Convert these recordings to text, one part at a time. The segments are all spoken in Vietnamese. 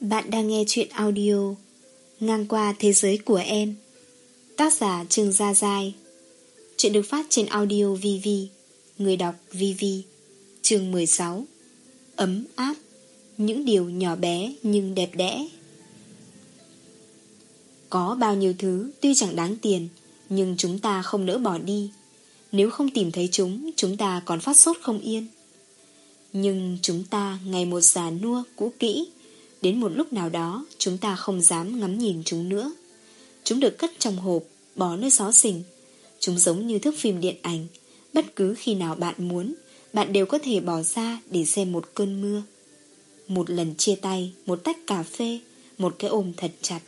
Bạn đang nghe chuyện audio Ngang qua thế giới của em. Tác giả Trương Gia Giai. Chuyện được phát trên audio VV Người đọc VV Chương 16 Ấm áp. Những điều nhỏ bé nhưng đẹp đẽ. Có bao nhiêu thứ, tuy chẳng đáng tiền, Nhưng chúng ta không nỡ bỏ đi. Nếu không tìm thấy chúng Chúng ta còn phát sốt không yên. Nhưng chúng ta ngày một già nua, cũ kỹ Đến một lúc nào đó, Chúng ta không dám ngắm nhìn chúng nữa. Chúng được cất trong hộp Bỏ nơi xó xỉnh. Chúng giống như thước phim điện ảnh. Bất cứ khi nào bạn muốn, Bạn đều có thể bỏ ra để xem một cơn mưa. Một lần chia tay, Một tách cà phê, Một cái ôm thật chặt.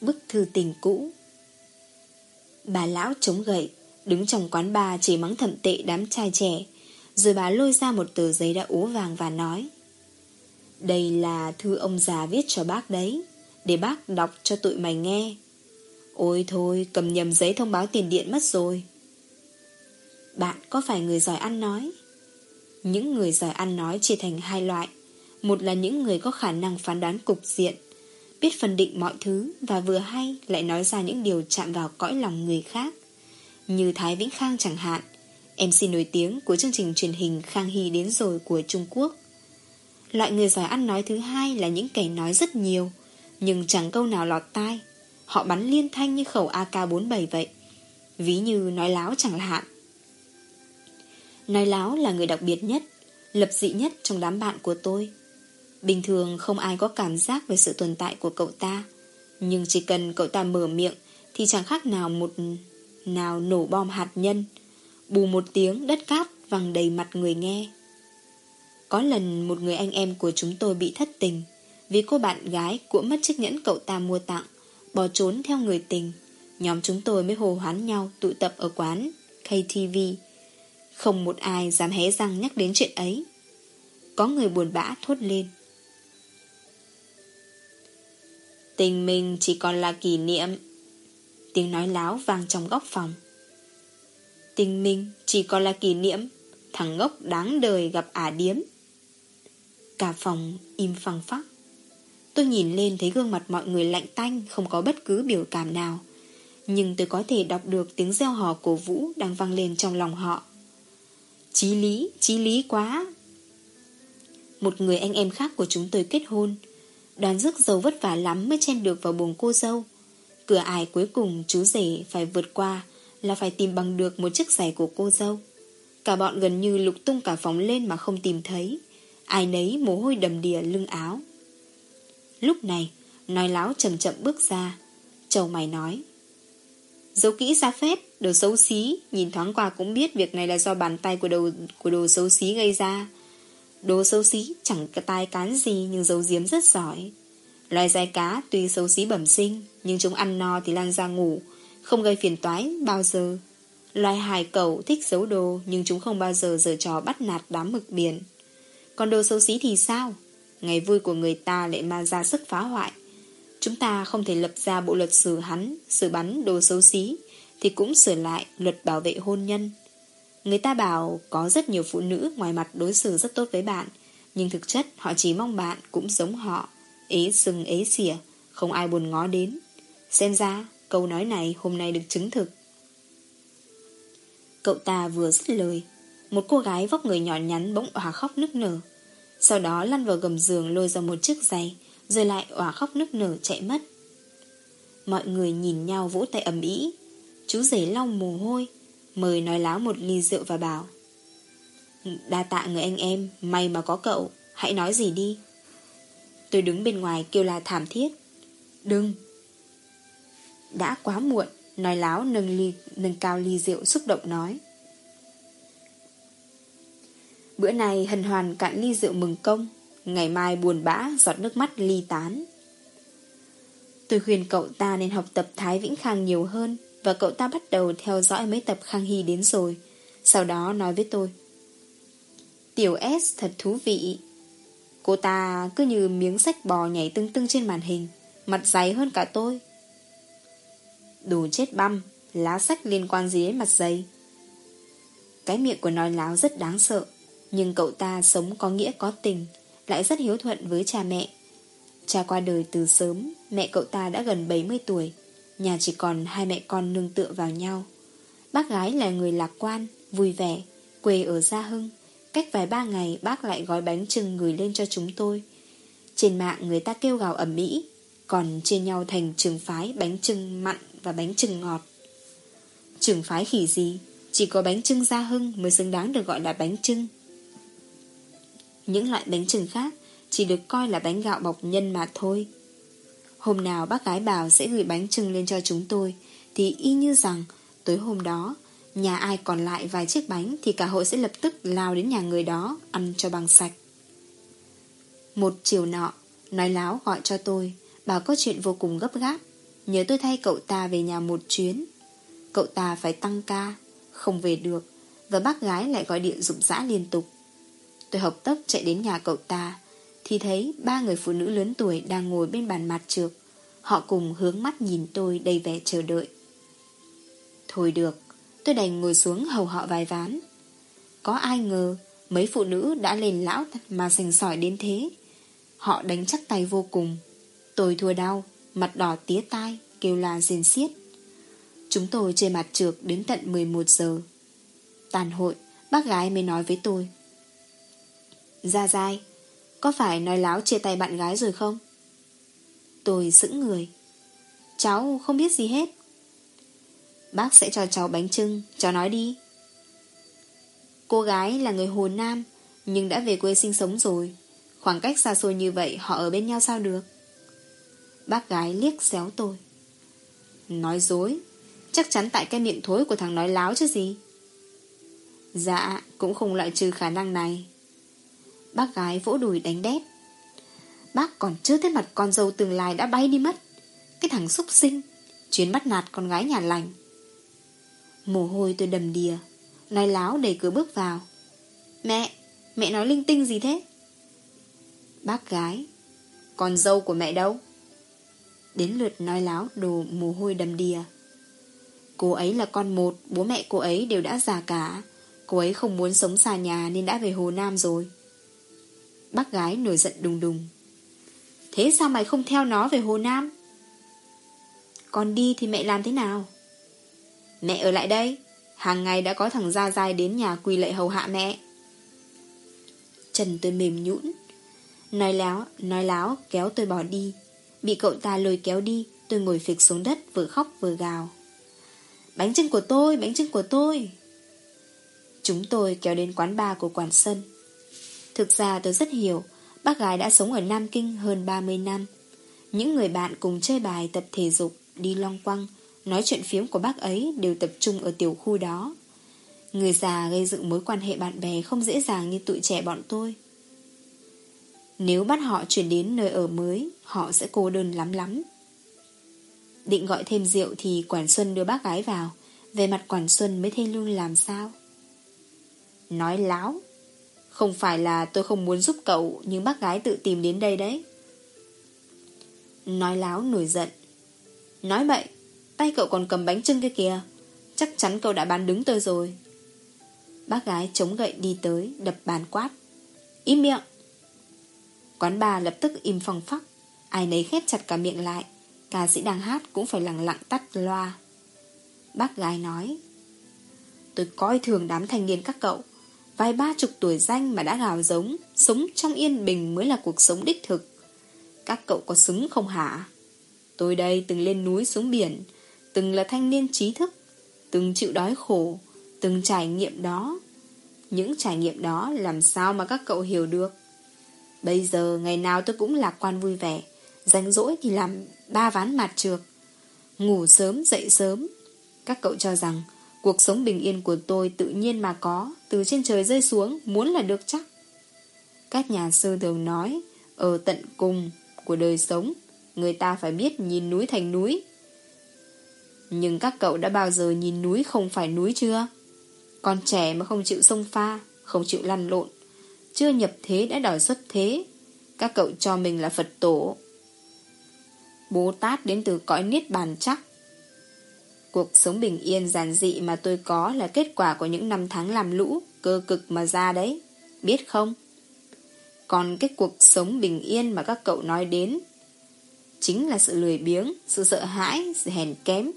Bức thư tình cũ. Bà lão chống gậy, Đứng trong quán bar chỉ mắng thậm tệ đám trai trẻ. Rồi bà lôi ra một tờ giấy đã ố vàng và nói đây là thư ông già viết cho bác đấy, Để bác đọc cho tụi mày nghe. Ôi thôi, cầm nhầm giấy thông báo tiền điện mất rồi. Bạn có phải người giỏi ăn nói? Những người giỏi ăn nói chia thành hai loại. Một là những người có khả năng phán đoán cục diện, Biết phân định mọi thứ Và vừa hay lại nói ra những điều chạm vào cõi lòng người khác. Như Thái Vĩnh Khang chẳng hạn MC nổi tiếng của chương trình truyền hình Khang Hy đến rồi của Trung Quốc. Loại người giỏi ăn nói thứ hai là những kẻ nói rất nhiều. Nhưng chẳng câu nào lọt tai. Họ bắn liên thanh như khẩu AK-47 vậy. Ví như nói láo chẳng hạn. Nói láo là người đặc biệt nhất, Lập dị nhất trong đám bạn của tôi. Bình thường không ai có cảm giác về sự tồn tại của cậu ta. Nhưng chỉ cần cậu ta mở miệng Thì chẳng khác nào một, nào nổ bom hạt nhân, Bù một tiếng đất cát văng đầy mặt người nghe có lần một người anh em của chúng tôi bị thất tình. Vì cô bạn gái cũng mất chiếc nhẫn cậu ta mua tặng, Bỏ trốn theo người tình. Nhóm chúng tôi mới hồ hoán nhau tụ tập ở quán KTV Không một ai dám hé răng nhắc đến chuyện ấy. Có người buồn bã thốt lên. Tình mình chỉ còn là kỷ niệm. Tiếng nói láo vang trong góc phòng. Tình mình chỉ còn là kỷ niệm. Thằng ngốc đáng đời gặp ả điếm. Cả phòng im phăng phắc. Tôi nhìn lên thấy gương mặt mọi người lạnh tanh Không có bất cứ biểu cảm nào. Nhưng tôi có thể đọc được tiếng reo hò cổ vũ Đang vang lên trong lòng họ. Chí lý, chí lý quá. Một người anh em khác của chúng tôi kết hôn. Đoàn rước dâu vất vả lắm Mới chen được vào buồng cô dâu. Cửa ải cuối cùng chú rể phải vượt qua Là phải tìm bằng được một chiếc giày của cô dâu. Cả bọn gần như lục tung cả phòng lên mà không tìm thấy. Ai nấy mồ hôi đầm đìa lưng áo. Lúc này Nói láo chậm chậm bước ra. Châu mày nói dấu kỹ ra phép Đồ xấu xí Nhìn thoáng qua cũng biết Việc này là do bàn tay của đồ, của đồ xấu xí gây ra. Đồ xấu xí chẳng cái tai cán gì Nhưng giấu giếm rất giỏi. Loài dài cá tuy xấu xí bẩm sinh Nhưng chúng ăn no thì lan ra ngủ Không gây phiền toái bao giờ. Loài hài cẩu thích giấu đồ Nhưng chúng không bao giờ giở trò bắt nạt đám mực biển còn đồ xấu xí thì sao? Ngày vui của người ta lại mang ra sức phá hoại. Chúng ta không thể lập ra bộ luật xử hắn, xử bắn đồ xấu xí, thì cũng sửa lại luật bảo vệ hôn nhân. Người ta bảo có rất nhiều phụ nữ ngoài mặt đối xử rất tốt với bạn, nhưng thực chất họ chỉ mong bạn cũng giống họ, ế sừng ế xỉa, không ai buồn ngó đến. Xem ra, câu nói này hôm nay được chứng thực. Cậu ta vừa dứt lời, một cô gái vóc người nhỏ nhắn bỗng òa khóc nức nở. Sau đó lăn vào gầm giường lôi ra một chiếc giày Rồi lại òa khóc nức nở chạy mất. Mọi người nhìn nhau vỗ tay ầm ĩ. Chú rể lau mồ hôi Mời nói láo một ly rượu và bảo Đa tạ người anh em May mà có cậu Hãy nói gì đi. Tôi đứng bên ngoài kêu là thảm thiết Đừng. Đã quá muộn Nói láo nâng, ly, nâng cao ly rượu xúc động nói Bữa nay hân hoàn cạn ly rượu mừng công, Ngày mai buồn bã, giọt nước mắt ly tán. Tôi khuyên cậu ta nên học tập Thái Vĩnh Khang nhiều hơn Và cậu ta bắt đầu theo dõi mấy tập Khang Hy đến rồi, Sau đó nói với tôi. Tiểu S, thật thú vị. Cô ta cứ như miếng sách bò nhảy tưng tưng trên màn hình, Mặt dày hơn cả tôi. Đồ chết băm, Lá sách liên quan gì đến mặt dày? Cái miệng của nói láo rất đáng sợ nhưng cậu ta sống có nghĩa có tình lại rất hiếu thuận với cha mẹ. Cha qua đời từ sớm, mẹ cậu ta đã gần 70 tuổi, nhà chỉ còn hai mẹ con nương tựa vào nhau. Bác gái là người lạc quan, vui vẻ, quê ở Gia Hưng. Cách vài ba ngày bác lại gói bánh trưng gửi lên cho chúng tôi. Trên mạng người ta kêu gào ẩm mỹ, còn chia nhau thành trường phái bánh trưng mặn và bánh trưng ngọt. Trường phái khỉ gì, chỉ có bánh trưng Gia Hưng mới xứng đáng được gọi là bánh trưng. Những loại bánh trưng khác chỉ được coi là bánh gạo bọc nhân mà thôi. Hôm nào bác gái bảo sẽ gửi bánh trưng lên cho chúng tôi, thì y như rằng tối hôm đó, nhà ai còn lại vài chiếc bánh thì cả hội sẽ lập tức lao đến nhà người đó ăn cho bằng sạch. Một chiều nọ, nói láo gọi cho tôi, bảo có chuyện vô cùng gấp gáp, nhớ tôi thay cậu ta về nhà một chuyến. Cậu ta phải tăng ca, không về được, và bác gái lại gọi điện rụng rã liên tục. Tôi học tốc chạy đến nhà cậu ta, thì thấy ba người phụ nữ lớn tuổi đang ngồi bên bàn mặt trược. Họ cùng hướng mắt nhìn tôi đầy vẻ chờ đợi. Thôi được, tôi đành ngồi xuống hầu họ vài ván. Có ai ngờ mấy phụ nữ đã lên lão mà sành sỏi đến thế. Họ đánh chắc tay vô cùng. Tôi thua đau, mặt đỏ tía tai, kêu là rên xiết. Chúng tôi chơi mặt trược đến tận 11 giờ. Tàn hội, bác gái mới nói với tôi. Ra dai, có phải nói láo chia tay bạn gái rồi không? Tôi sững người. Cháu không biết gì hết. Bác sẽ cho cháu bánh trưng, cháu nói đi. Cô gái là người Hồ Nam, nhưng đã về quê sinh sống rồi. Khoảng cách xa xôi như vậy họ ở bên nhau sao được? Bác gái liếc xéo tôi. Nói dối, chắc chắn tại cái miệng thối của thằng nói láo chứ gì. Dạ, cũng không loại trừ khả năng này. Bác gái vỗ đùi đánh đét. Bác còn chưa thấy mặt con dâu tương lai đã bay đi mất. Cái thằng xúc sinh, chuyến bắt nạt con gái nhà lành. Mồ hôi tôi đầm đìa, nói láo đẩy cửa bước vào. Mẹ, mẹ nói linh tinh gì thế? Bác gái, con dâu của mẹ đâu? Đến lượt nói láo đồ mồ hôi đầm đìa. Cô ấy là con một, bố mẹ cô ấy đều đã già cả. Cô ấy không muốn sống xa nhà nên đã về Hồ Nam rồi. Bác gái nổi giận đùng đùng. Thế sao mày không theo nó về Hồ Nam? Con đi thì mẹ làm thế nào? Mẹ ở lại đây. Hàng ngày đã có thằng Gia Giai đến nhà quỳ lệ hầu hạ mẹ. trần tôi mềm nhũn Nói láo, nói láo kéo tôi bỏ đi. Bị cậu ta lôi kéo đi, tôi ngồi phịch xuống đất vừa khóc vừa gào. Bánh trưng của tôi, bánh trưng của tôi. Chúng tôi kéo đến quán bar của quản sân. Thực ra tôi rất hiểu, bác gái đã sống ở Nam Kinh hơn 30 năm. Những người bạn cùng chơi bài tập thể dục, đi long quăng, nói chuyện phiếm của bác ấy đều tập trung ở tiểu khu đó. Người già gây dựng mối quan hệ bạn bè không dễ dàng như tụi trẻ bọn tôi. Nếu bắt họ chuyển đến nơi ở mới, họ sẽ cô đơn lắm lắm. Định gọi thêm rượu thì Quản Xuân đưa bác gái vào. Về mặt Quản Xuân mới thê lương làm sao? Nói láo. Không phải là tôi không muốn giúp cậu, nhưng bác gái tự tìm đến đây đấy. Nói láo nổi giận. Nói bậy, tay cậu còn cầm bánh trưng kia kìa. Chắc chắn cậu đã bán đứng tôi rồi. Bác gái chống gậy đi tới, đập bàn quát. Im miệng. Quán bà lập tức im phòng phắc. Ai nấy khép chặt cả miệng lại. Ca sĩ đang hát cũng phải lặng lặng tắt loa. Bác gái nói. Tôi coi thường đám thanh niên các cậu. Vài ba chục tuổi danh mà đã gào giống, sống trong yên bình mới là cuộc sống đích thực. Các cậu có xứng không hả? Tôi đây từng lên núi xuống biển, từng là thanh niên trí thức, từng chịu đói khổ, từng trải nghiệm đó. Những trải nghiệm đó làm sao mà các cậu hiểu được? Bây giờ ngày nào tôi cũng lạc quan vui vẻ, rảnh rỗi thì làm ba ván mặt trược. Ngủ sớm dậy sớm. Các cậu cho rằng cuộc sống bình yên của tôi tự nhiên mà có, từ trên trời rơi xuống, muốn là được chắc. Các nhà sư thường nói, ở tận cùng của đời sống, người ta phải biết nhìn núi thành núi. Nhưng các cậu đã bao giờ nhìn núi không phải núi chưa? Con trẻ mà không chịu sông pha, không chịu lăn lộn, chưa nhập thế đã đòi xuất thế. Các cậu cho mình là Phật tổ. Bồ Tát đến từ cõi niết bàn chắc. Cuộc sống bình yên giản dị mà tôi có là kết quả của những năm tháng làm lũ, cơ cực mà ra đấy. Biết không? Còn cái cuộc sống bình yên mà các cậu nói đến chính là sự lười biếng, sự sợ hãi, sự hèn kém,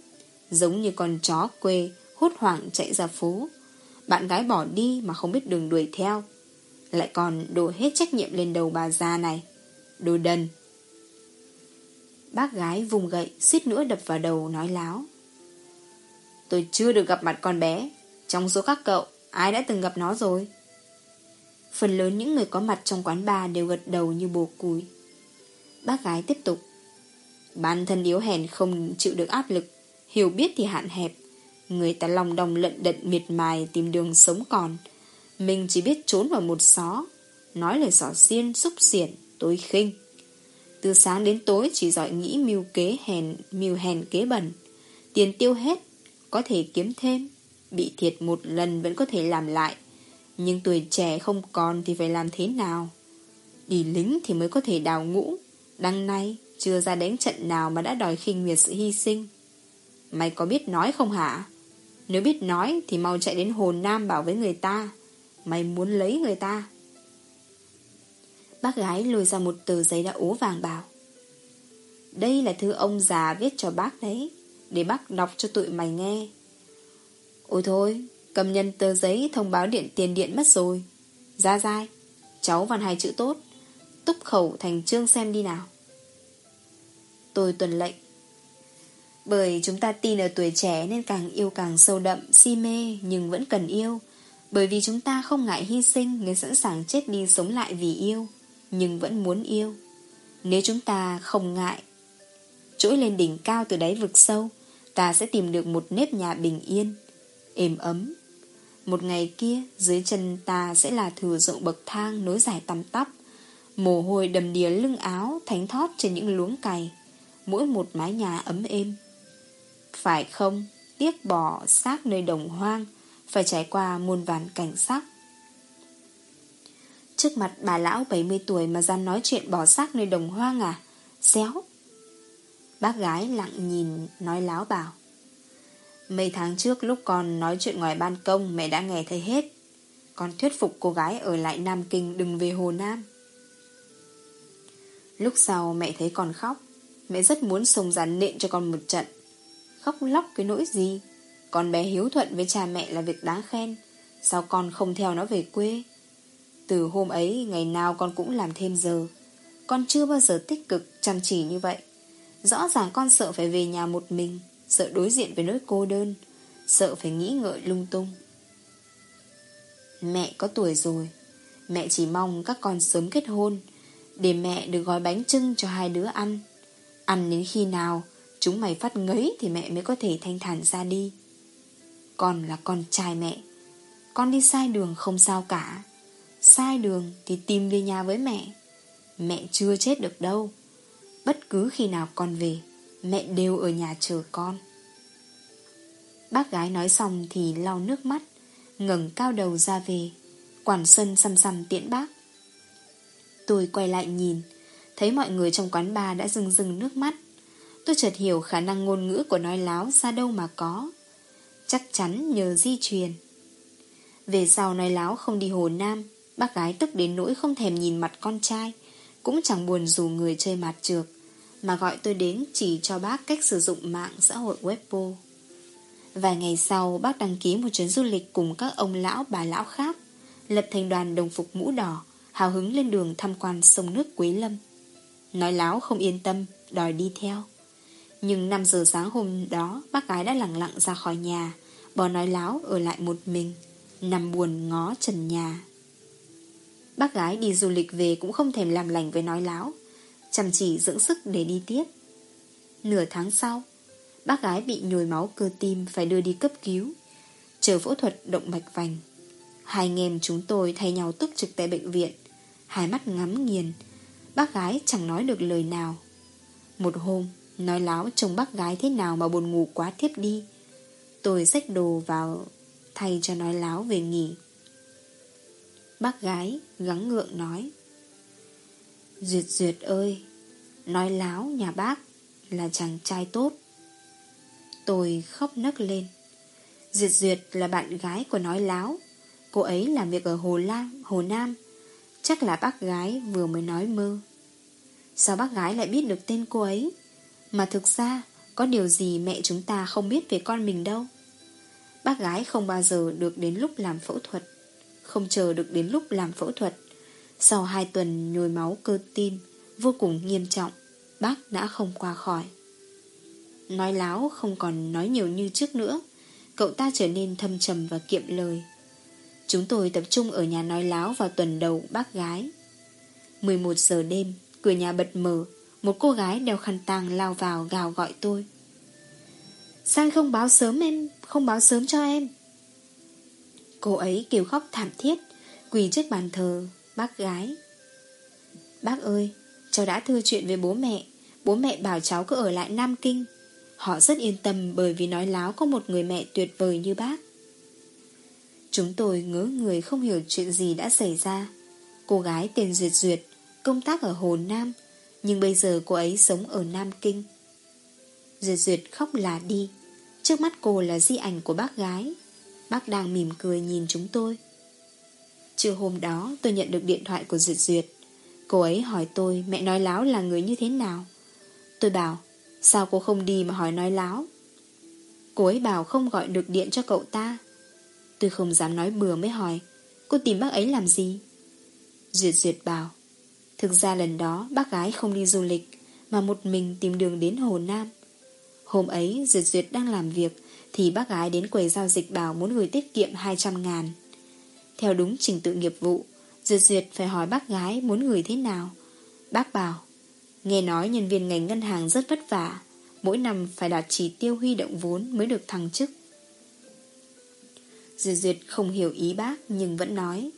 giống như con chó quê hốt hoảng chạy ra phố. Bạn gái bỏ đi mà không biết đường đuổi theo, lại còn đổ hết trách nhiệm lên đầu bà già này. Đồ đần. Bác gái vùng gậy, suýt nữa đập vào đầu nói láo. Tôi chưa được gặp mặt con bé. Trong số các cậu, ai đã từng gặp nó rồi? Phần lớn những người có mặt trong quán bar đều gật đầu như bồ cùi. Bác gái tiếp tục. Bản thân yếu hèn không chịu được áp lực, hiểu biết thì hạn hẹp. Người ta lòng đồng lận đận miệt mài tìm đường sống còn. Mình chỉ biết trốn vào một xó, nói lời xỏ xiên, xúc xiển, tối khinh. Từ sáng đến tối chỉ giỏi nghĩ mưu kế hèn, mưu hèn kế bẩn. Tiền tiêu hết, có thể kiếm thêm. Bị thiệt một lần vẫn có thể làm lại. Nhưng tuổi trẻ không còn thì phải làm thế nào? Đi lính thì mới có thể đào ngũ. Đằng nay, chưa ra đánh trận nào mà đã đòi khinh miệt sự hy sinh. Mày có biết nói không hả? Nếu biết nói thì mau chạy đến Hồ Nam bảo với người ta. Mày muốn lấy người ta. Bác gái lôi ra một tờ giấy đã ố vàng bảo. Đây là thư ông già viết cho bác đấy. Để bác đọc cho tụi mày nghe. Ôi thôi, cầm nhân tờ giấy thông báo điện tiền điện mất rồi. Ra dai, cháu văn hai chữ tốt. Túc khẩu thành trương xem đi nào. Tôi tuần lệnh. Bởi chúng ta tin ở tuổi trẻ nên càng yêu càng sâu đậm, si mê nhưng vẫn cần yêu. Bởi vì chúng ta không ngại hy sinh nên sẵn sàng chết đi sống lại vì yêu, nhưng vẫn muốn yêu. Nếu chúng ta không ngại, trỗi lên đỉnh cao từ đáy vực sâu, ta sẽ tìm được một nếp nhà bình yên, êm ấm. Một ngày kia, dưới chân ta sẽ là thừa rộng bậc thang nối dài tăm tắp, mồ hôi đầm đìa lưng áo thánh thót trên những luống cày, mỗi một mái nhà ấm êm. Phải không, tiếc bỏ xác nơi đồng hoang, phải trải qua muôn vàn cảnh sắc. Trước mặt bà lão 70 tuổi mà dám nói chuyện bỏ xác nơi đồng hoang à? Xéo. Bác gái lặng nhìn, nói láo bảo. Mấy tháng trước lúc con nói chuyện ngoài ban công mẹ đã nghe thấy hết. Con thuyết phục cô gái ở lại Nam Kinh đừng về Hồ Nam. Lúc sau mẹ thấy con khóc, mẹ rất muốn xông ra nện cho con một trận. Khóc lóc cái nỗi gì? Con bé hiếu thuận với cha mẹ là việc đáng khen. Sao con không theo nó về quê? Từ hôm ấy, ngày nào con cũng làm thêm giờ. Con chưa bao giờ tích cực, chăm chỉ như vậy. Rõ ràng con sợ phải về nhà một mình, sợ đối diện với nỗi cô đơn, sợ phải nghĩ ngợi lung tung. Mẹ có tuổi rồi, mẹ chỉ mong các con sớm kết hôn, để mẹ được gói bánh trưng cho hai đứa ăn. Ăn đến khi nào chúng mày phát ngấy thì mẹ mới có thể thanh thản ra đi. Con là con trai mẹ, con đi sai đường không sao cả. Sai đường thì tìm về nhà với mẹ. Mẹ chưa chết được đâu. Bất cứ khi nào con về, mẹ đều ở nhà chờ con. Bác gái nói xong thì lau nước mắt, ngẩng cao đầu ra về. Quản sân xăm xăm tiễn bác. Tôi quay lại nhìn, thấy mọi người trong quán bar đã rưng rưng nước mắt. Tôi chợt hiểu khả năng ngôn ngữ của nói láo ra đâu mà có. Chắc chắn nhờ di truyền. Về sau nói láo không đi Hồ Nam, bác gái tức đến nỗi không thèm nhìn mặt con trai, cũng chẳng buồn dù người chơi mặt trược, mà gọi tôi đến chỉ cho bác cách sử dụng mạng xã hội Weibo. Vài ngày sau, bác đăng ký một chuyến du lịch cùng các ông lão bà lão khác, lập thành đoàn đồng phục mũ đỏ, hào hứng lên đường tham quan sông nước Quế Lâm. Nói láo không yên tâm, đòi đi theo. Nhưng 5 giờ sáng hôm đó, bác gái đã lặng lặng ra khỏi nhà, bỏ nói láo ở lại một mình, nằm buồn ngó trần nhà. Bác gái đi du lịch về cũng không thèm làm lành với nói láo, chăm chỉ dưỡng sức để đi tiếp. Nửa tháng sau, bác gái bị nhồi máu cơ tim phải đưa đi cấp cứu, chờ phẫu thuật động mạch vành. Hai anh em chúng tôi thay nhau túc trực tại bệnh viện, hai mắt ngắm nghiền, bác gái chẳng nói được lời nào. Một hôm, nói láo chồng bác gái thế nào mà buồn ngủ quá thiếp đi. Tôi xách đồ vào thay cho nói láo về nghỉ. Bác gái gắng ngượng nói Duyệt Duyệt ơi Nói láo nhà bác Là chàng trai tốt. Tôi khóc nấc lên. Duyệt Duyệt là bạn gái của nói láo. Cô ấy làm việc ở Hồ Lam, Hồ Nam. Chắc là bác gái vừa mới nói mơ. Sao bác gái lại biết được tên cô ấy? Mà thực ra Có điều gì mẹ chúng ta không biết về con mình đâu. Bác gái không bao giờ được đến lúc làm phẫu thuật Không chờ được đến lúc làm phẫu thuật. Sau hai tuần nhồi máu cơ tim, Vô cùng nghiêm trọng, Bác đã không qua khỏi. Nói láo, không còn nói nhiều như trước nữa. Cậu ta trở nên thâm trầm và kiệm lời. Chúng tôi tập trung ở nhà nói láo vào tuần đầu bác gái. 11 giờ đêm, Cửa nhà bật mở, Một cô gái đeo khăn tang lao vào gào gọi tôi. Sao không báo sớm em, Không báo sớm cho em. Cô ấy kêu khóc thảm thiết, Quỳ trước bàn thờ. Bác gái. Bác ơi, Cháu đã thư chuyện với bố mẹ. Bố mẹ bảo cháu cứ ở lại Nam Kinh. Họ rất yên tâm bởi vì nói láo có một người mẹ tuyệt vời như bác. Chúng tôi ngớ người không hiểu chuyện gì đã xảy ra. Cô gái tên Duyệt Duyệt, Công tác ở Hồ Nam, Nhưng bây giờ cô ấy sống ở Nam Kinh. Duyệt Duyệt khóc là đi. Trước mắt cô là di ảnh của bác gái. Bác đang mỉm cười nhìn chúng tôi. Trưa hôm đó, tôi nhận được điện thoại của Duyệt Duyệt. Cô ấy hỏi tôi, mẹ nói láo là người như thế nào? Tôi bảo, Sao cô không đi mà hỏi nói láo? Cô ấy bảo, không gọi được điện cho cậu ta. Tôi không dám nói bừa mới hỏi, Cô tìm bác ấy làm gì? Duyệt Duyệt bảo, Thực ra lần đó bác gái không đi du lịch, Mà một mình tìm đường đến Hồ Nam. Hôm ấy Duyệt Duyệt đang làm việc Thì bác gái đến quầy giao dịch bảo Muốn gửi tiết kiệm 200 ngàn. Theo đúng trình tự nghiệp vụ. Duyệt Duyệt phải hỏi bác gái muốn gửi thế nào. Bác bảo, Nghe nói nhân viên ngành ngân hàng rất vất vả, Mỗi năm phải đạt chỉ tiêu huy động vốn Mới được thăng chức. Duyệt Duyệt không hiểu ý bác Nhưng vẫn nói,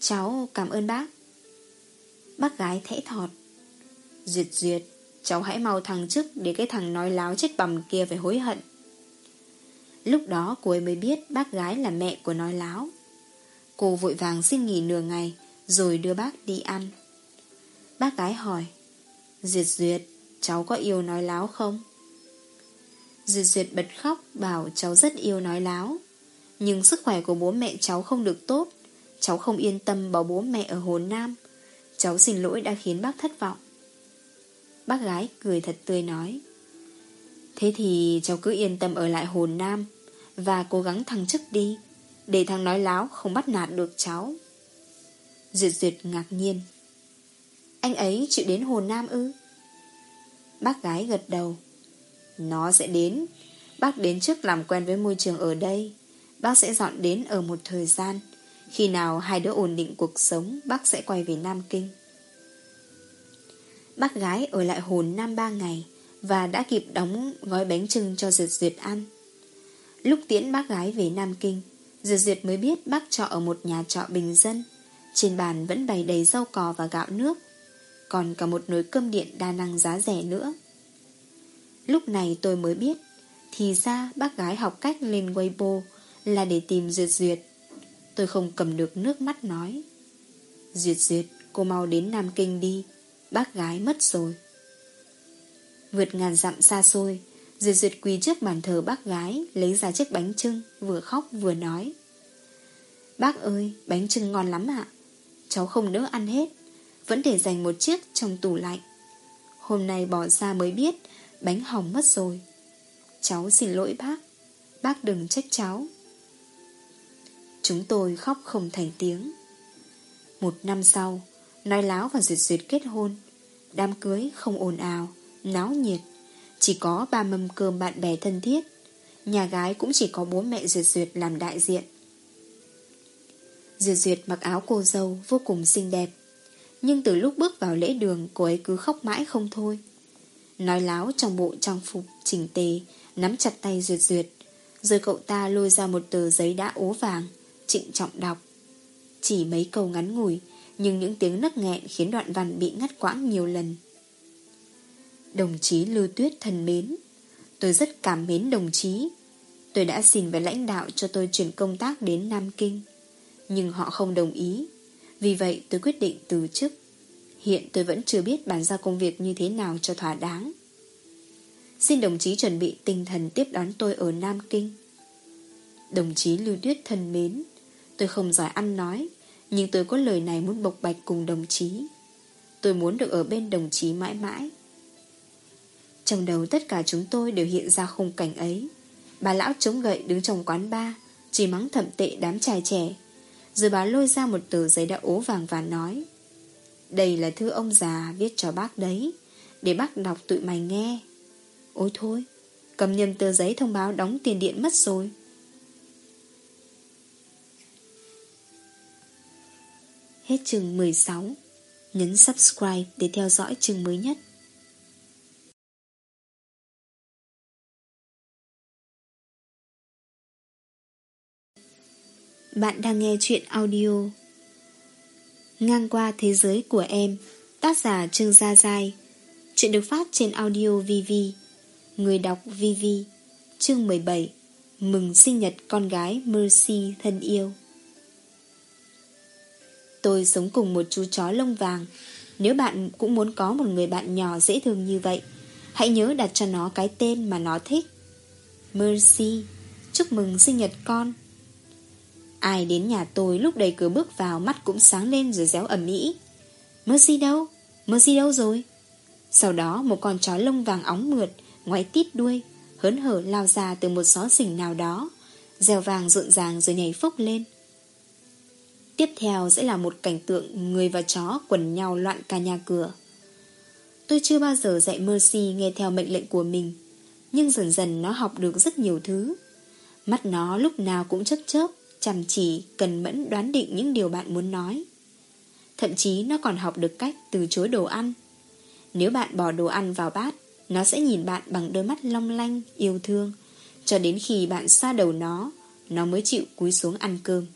Cháu cảm ơn bác. Bác gái thẽ thọt, Duyệt Duyệt, Cháu hãy mau thăng chức Để cái thằng nói láo chết bầm kia phải hối hận. Lúc đó cô ấy mới biết Bác gái là mẹ của nói láo. Cô vội vàng xin nghỉ nửa ngày, Rồi đưa bác đi ăn. Bác gái hỏi Duyệt Duyệt, Cháu có yêu nói láo không? Duyệt Duyệt bật khóc, Bảo, cháu rất yêu nói láo, Nhưng sức khỏe của bố mẹ cháu không được tốt. Cháu không yên tâm bảo bố mẹ ở Hồ Nam. Cháu xin lỗi đã khiến bác thất vọng. Bác gái cười thật tươi nói, Thế thì cháu cứ yên tâm ở lại Hồ Nam Và cố gắng thăng chức đi. Để thằng nói láo không bắt nạt được cháu. Duyệt duyệt ngạc nhiên. Anh ấy chịu đến Hồ Nam ư? Bác gái gật đầu. Nó sẽ đến. Bác đến trước làm quen với môi trường ở đây. Bác sẽ dọn đến ở một thời gian. Khi nào hai đứa ổn định cuộc sống, Bác sẽ quay về Nam Kinh. Bác gái ở lại hồn Nam ba ngày Và đã kịp đóng gói bánh trưng cho Duyệt Duyệt ăn. Lúc tiễn bác gái về Nam Kinh Duyệt Duyệt mới biết bác trọ ở một nhà trọ bình dân. Trên bàn vẫn bày đầy rau cò và gạo nước. Còn cả một nồi cơm điện đa năng giá rẻ nữa. Lúc này tôi mới biết, Thì ra bác gái học cách lên Weibo Là để tìm Duyệt Duyệt Tôi không cầm được nước mắt nói. Duyệt Duyệt Cô mau đến Nam Kinh đi, Bác gái mất rồi. Vượt ngàn dặm xa xôi Duyệt duyệt quỳ trước bàn thờ bác gái, Lấy ra chiếc bánh trưng, Vừa khóc vừa nói. Bác ơi, bánh trưng ngon lắm ạ. Cháu không nỡ ăn hết, Vẫn để dành một chiếc trong tủ lạnh. Hôm nay bỏ ra mới biết, Bánh hỏng mất rồi. Cháu xin lỗi bác Bác đừng trách cháu. Chúng tôi khóc không thành tiếng. Một năm sau, Nói láo và duyệt duyệt kết hôn. Đám cưới không ồn ào, Náo nhiệt. Chỉ có ba mâm cơm bạn bè thân thiết. Nhà gái cũng chỉ có bố mẹ duyệt duyệt làm đại diện. Duyệt duyệt mặc áo cô dâu Vô cùng xinh đẹp. Nhưng từ lúc bước vào lễ đường, Cô ấy cứ khóc mãi không thôi. Nói láo trong bộ trang phục chỉnh tề, Nắm chặt tay duyệt duyệt. Rồi cậu ta lôi ra một tờ giấy đã ố vàng, Trịnh trọng đọc. Chỉ mấy câu ngắn ngủi, nhưng những tiếng nấc nghẹn khiến đoạn văn bị ngắt quãng nhiều lần. Đồng chí Lưu Tuyết thân mến, tôi rất cảm mến đồng chí. Tôi đã xin với lãnh đạo cho tôi chuyển công tác đến Nam Kinh, nhưng họ không đồng ý. Vì vậy tôi quyết định từ chức. Hiện tôi vẫn chưa biết bàn giao công việc như thế nào cho thỏa đáng. Xin đồng chí chuẩn bị tinh thần tiếp đón tôi ở Nam Kinh. Đồng chí Lưu Tuyết thân mến, tôi không giỏi ăn nói, Nhưng tôi có lời này muốn bộc bạch cùng đồng chí Tôi muốn được ở bên đồng chí mãi mãi trong đầu tất cả chúng tôi đều hiện ra khung cảnh ấy. Bà lão chống gậy đứng trong quán bar, Chỉ mắng thậm tệ đám trai trẻ. Rồi bà lôi ra một tờ giấy đã ố vàng và nói, Đây là thư ông già viết cho bác đấy, Để bác đọc tụi mày nghe. Ôi thôi, Cầm nhầm tờ giấy thông báo đóng tiền điện mất rồi. Hết chương 16 Nhấn subscribe để theo dõi chương mới nhất. Bạn đang nghe chuyện audio Ngang qua thế giới của em, Tác giả Trương Gia Giai. Chuyện được phát trên audio VV Người đọc VV Chương 17 Mừng sinh nhật con gái Mercy thân yêu. Tôi sống cùng một chú chó lông vàng. Nếu bạn cũng muốn có một người bạn nhỏ dễ thương như vậy, Hãy nhớ đặt cho nó cái tên mà nó thích. Mercy, Chúc mừng sinh nhật con. Ai đến nhà tôi lúc đầy cửa bước vào Mắt cũng sáng lên rồi réo ẩm mỹ Mercy đâu? Mercy đâu rồi? Sau đó, một con chó lông vàng óng mượt ngoáy tít đuôi, Hớn hở lao ra từ một xó xỉnh nào đó Rèo vàng rộn ràng rồi nhảy phốc lên Tiếp theo sẽ là một cảnh tượng Người và chó quần nhau loạn cả nhà cửa Tôi chưa bao giờ dạy Mercy nghe theo mệnh lệnh của mình, Nhưng dần dần nó học được rất nhiều thứ Mắt nó lúc nào cũng chớp chớp Chăm chỉ, cần mẫn đoán định những điều bạn muốn nói. Thậm chí nó còn học được cách từ chối đồ ăn. Nếu bạn bỏ đồ ăn vào bát Nó sẽ nhìn bạn bằng đôi mắt long lanh, yêu thương. Cho đến khi bạn xa đầu nó Nó mới chịu cúi xuống ăn cơm.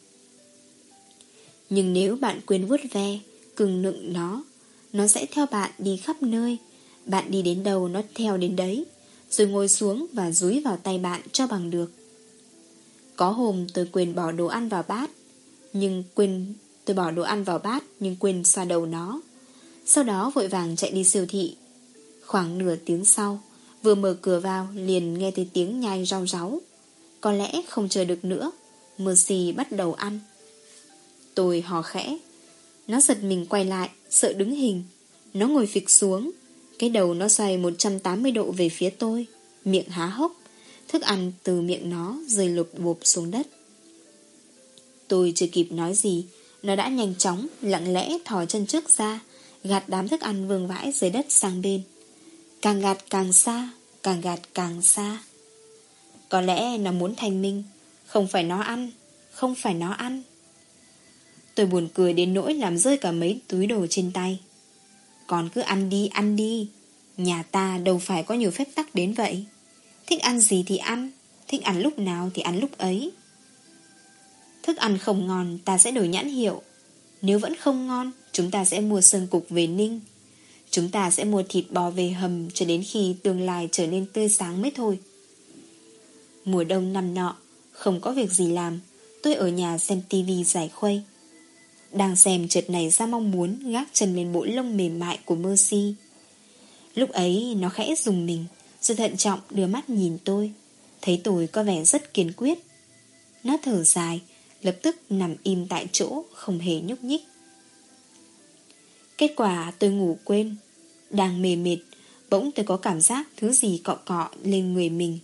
Nhưng nếu bạn quên vuốt ve Cưng nựng nó Nó sẽ theo bạn đi khắp nơi. Bạn đi đến đâu nó theo đến đấy Rồi ngồi xuống và dúi vào tay bạn cho bằng được có hôm tôi quên bỏ đồ ăn vào bát, Nhưng quên, Tôi bỏ đồ ăn vào bát, Nhưng quên xoa đầu nó. Sau đó vội vàng chạy đi siêu thị. Khoảng nửa tiếng sau, Vừa mở cửa vào, liền nghe thấy tiếng nhai rau ráu Có lẽ không chờ được nữa, Mercy bắt đầu ăn. Tôi hò khẽ. Nó giật mình quay lại, Sợ đứng hình. Nó ngồi phịch xuống. Cái đầu nó xoay 180 độ về phía tôi, Miệng há hốc. Thức ăn từ miệng nó rơi lụp bộp xuống đất. Tôi chưa kịp nói gì, Nó đã nhanh chóng, Lặng lẽ thò chân trước ra, Gạt đám thức ăn vương vãi dưới đất sang bên. Càng gạt càng xa, Càng gạt càng xa. Có lẽ nó muốn thanh minh Không phải nó ăn, Không phải nó ăn. Tôi buồn cười đến nỗi làm rơi cả mấy túi đồ trên tay. Còn cứ ăn đi ăn đi, Nhà ta đâu phải có nhiều phép tắc đến vậy. Thích ăn gì thì ăn, Thích ăn lúc nào thì ăn lúc ấy. Thức ăn không ngon, ta sẽ đổi nhãn hiệu. Nếu vẫn không ngon, Chúng ta sẽ mua sơn cục về ninh. Chúng ta sẽ mua thịt bò về hầm Cho đến khi tương lai trở nên tươi sáng mới thôi. Mùa đông năm nọ, Không có việc gì làm, Tôi ở nhà xem tivi giải khuây. Đang xem chợt này ra mong muốn Gác chân lên bộ lông mềm mại của Mercy. Lúc ấy, nó khẽ dùng mình rồi thận trọng đưa mắt nhìn tôi. Thấy tôi có vẻ rất kiên quyết. Nó thở dài, Lập tức nằm im tại chỗ, Không hề nhúc nhích. Kết quả tôi ngủ quên. Đang mê mệt, Bỗng tôi có cảm giác thứ gì cọ cọ lên người mình.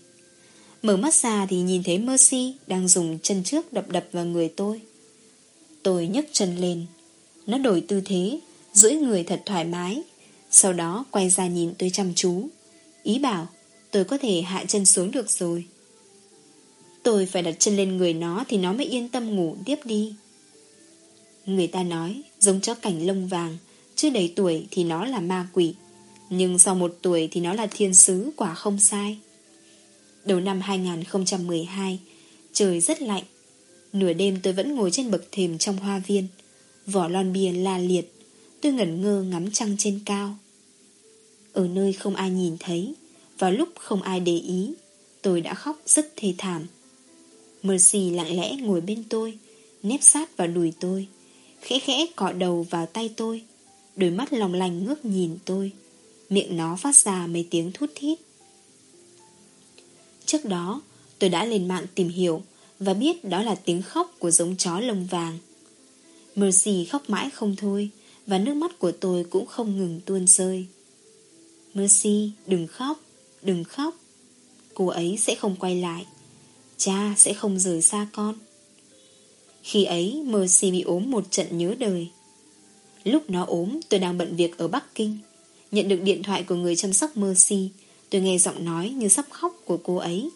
Mở mắt ra thì nhìn thấy Mercy Đang dùng chân trước đập đập vào người tôi. Tôi nhấc chân lên. Nó đổi tư thế, duỗi người thật thoải mái. Sau đó quay ra nhìn tôi chăm chú. Ý bảo tôi có thể hạ chân xuống được rồi. Tôi phải đặt chân lên người nó thì nó mới yên tâm ngủ tiếp đi. Người ta nói giống chó cảnh lông vàng, chưa đầy tuổi thì nó là ma quỷ, nhưng sau một tuổi thì nó là thiên sứ quả không sai. Đầu năm 2012, trời rất lạnh. Nửa đêm tôi vẫn ngồi trên bậc thềm trong hoa viên, vỏ lon bia la liệt, tôi ngẩn ngơ ngắm trăng trên cao. Ở nơi không ai nhìn thấy và lúc không ai để ý, Tôi đã khóc rất thê thảm. Mercy lặng lẽ ngồi bên tôi, nếp sát vào đùi tôi, Khẽ khẽ cọ đầu vào tay tôi, Đôi mắt lòng lành ngước nhìn tôi, Miệng nó phát ra mấy tiếng thút thít. Trước đó, tôi đã lên mạng tìm hiểu Và biết đó là tiếng khóc của giống chó lông vàng. Mercy khóc mãi không thôi Và nước mắt của tôi cũng không ngừng tuôn rơi. Mercy, đừng khóc Đừng khóc. Cô ấy sẽ không quay lại. Cha sẽ không rời xa con. Khi ấy, Mercy bị ốm một trận nhớ đời. Lúc nó ốm, tôi đang bận việc ở Bắc Kinh. Nhận được điện thoại của người chăm sóc Mercy, Tôi nghe giọng nói như sắp khóc của cô ấy.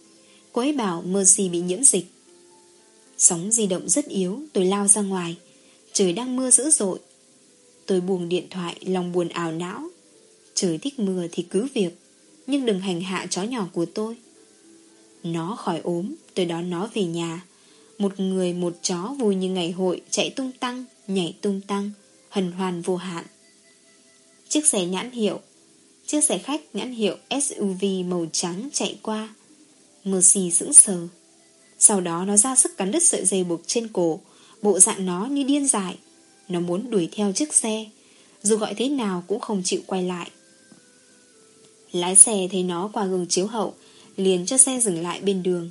Cô ấy bảo Mercy bị nhiễm dịch. Sóng di động rất yếu, Tôi lao ra ngoài. Trời đang mưa dữ dội. Tôi buông điện thoại, lòng buồn ảo não. Trời thích mưa thì cứ việc Nhưng đừng hành hạ chó nhỏ của tôi. Nó khỏi ốm Tôi đón nó về nhà. Một người một chó vui như ngày hội Chạy tung tăng, nhảy tung tăng Hần hoàn vô hạn. Chiếc xe nhãn hiệu Chiếc xe khách nhãn hiệu SUV màu trắng chạy qua. Mercy sững sờ. Sau đó nó ra sức cắn đứt sợi dây buộc trên cổ Bộ dạng nó như điên dại. Nó muốn đuổi theo chiếc xe. Dù gọi thế nào cũng không chịu quay lại. Lái xe thấy nó qua gương chiếu hậu, Liền cho xe dừng lại bên đường.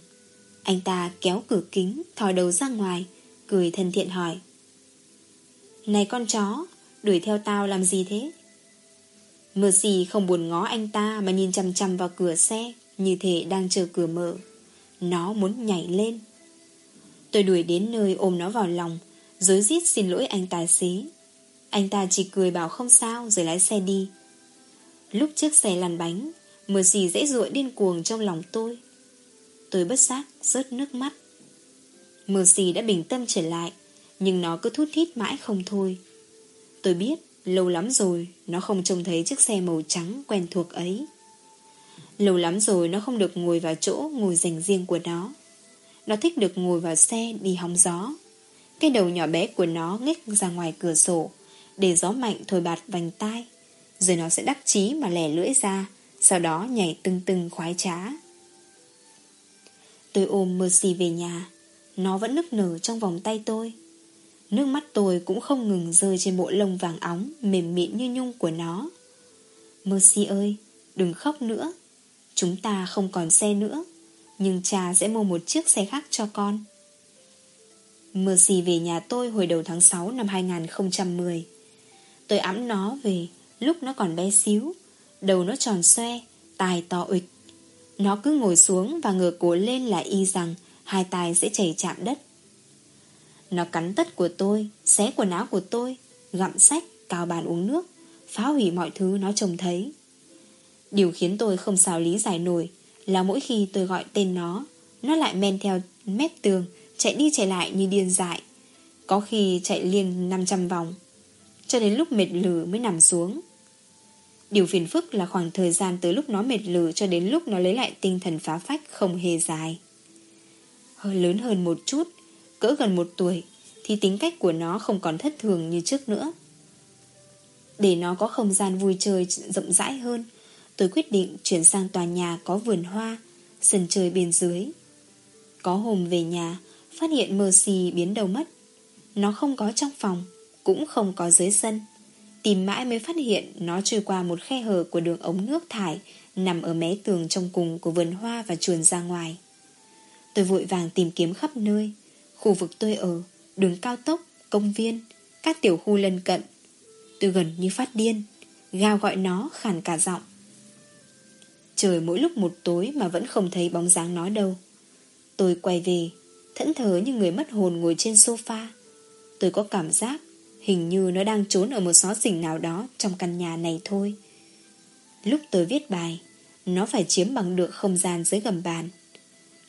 Anh ta kéo cửa kính Thòi đầu ra ngoài, Cười thân thiện hỏi. Này con chó, Đuổi theo tao làm gì thế? Mercy không buồn ngó anh ta Mà nhìn chăm chăm vào cửa xe, Như thể đang chờ cửa mở. Nó muốn nhảy lên. Tôi đuổi đến nơi ôm nó vào lòng Dối rít xin lỗi anh tài xế. Anh ta chỉ cười bảo không sao Rồi lái xe đi. Lúc chiếc xe lăn bánh Mercy dễ dụa điên cuồng trong lòng tôi. Tôi bất giác rớt nước mắt. Mercy đã bình tâm trở lại, Nhưng nó cứ thút thít mãi không thôi. Tôi biết, Lâu lắm rồi, Nó không trông thấy chiếc xe màu trắng quen thuộc ấy. Lâu lắm rồi nó không được ngồi vào chỗ Ngồi dành riêng của nó. Nó thích được ngồi vào xe đi hóng gió. Cái đầu nhỏ bé của nó nghếch ra ngoài cửa sổ, Để gió mạnh thổi bạt vành tai. Rồi nó sẽ đắc chí mà lẻ lưỡi ra, Sau đó nhảy tưng tưng khoái trá. Tôi ôm Mercy về nhà. Nó vẫn nức nở trong vòng tay tôi. Nước mắt tôi cũng không ngừng rơi trên bộ lông vàng óng, Mềm mịn như nhung của nó. Mercy ơi, Đừng khóc nữa. Chúng ta không còn xe nữa, Nhưng cha sẽ mua một chiếc xe khác cho con. Mercy về nhà tôi hồi đầu tháng 6 năm 2010 Tôi ẵm nó về Lúc nó còn bé xíu Đầu nó tròn xoe Tai to ịch Nó cứ ngồi xuống và ngửa cổ lên là y rằng Hai tay sẽ chảy chạm đất nó cắn tất của tôi, xé quần áo của tôi, gặm sách, cào bàn uống nước, phá hủy mọi thứ nó trông thấy. Điều khiến tôi không sao lý giải nổi là mỗi khi tôi gọi tên nó, nó lại men theo mép tường, chạy đi chạy lại như điên dại. Có khi chạy liên 500 vòng, cho đến lúc mệt lử mới nằm xuống. Điều phiền phức là khoảng thời gian từ lúc nó mệt lử cho đến lúc nó lấy lại tinh thần phá phách không hề dài. Hơi lớn hơn một chút, cỡ gần một tuổi thì tính cách của nó không còn thất thường như trước nữa. Để nó có không gian vui chơi rộng rãi hơn, tôi quyết định chuyển sang tòa nhà có vườn hoa, sân chơi bên dưới. Có hôm về nhà, phát hiện Mercy biến đầu mất. Nó không có trong phòng, cũng không có dưới sân. Tìm mãi mới phát hiện nó trôi qua một khe hở của đường ống nước thải nằm ở mé tường trong cùng của vườn hoa và chuồn ra ngoài. Tôi vội vàng tìm kiếm khắp nơi, Khu vực tôi ở, đường cao tốc, công viên, các tiểu khu lân cận. Tôi gần như phát điên, gào gọi nó khàn cả giọng. Trời mỗi lúc một tối mà vẫn không thấy bóng dáng nó đâu. Tôi quay về, thẫn thờ như người mất hồn ngồi trên sofa. Tôi có cảm giác hình như nó đang trốn ở một xó xỉnh nào đó trong căn nhà này thôi. Lúc tôi viết bài, nó phải chiếm bằng được không gian dưới gầm bàn.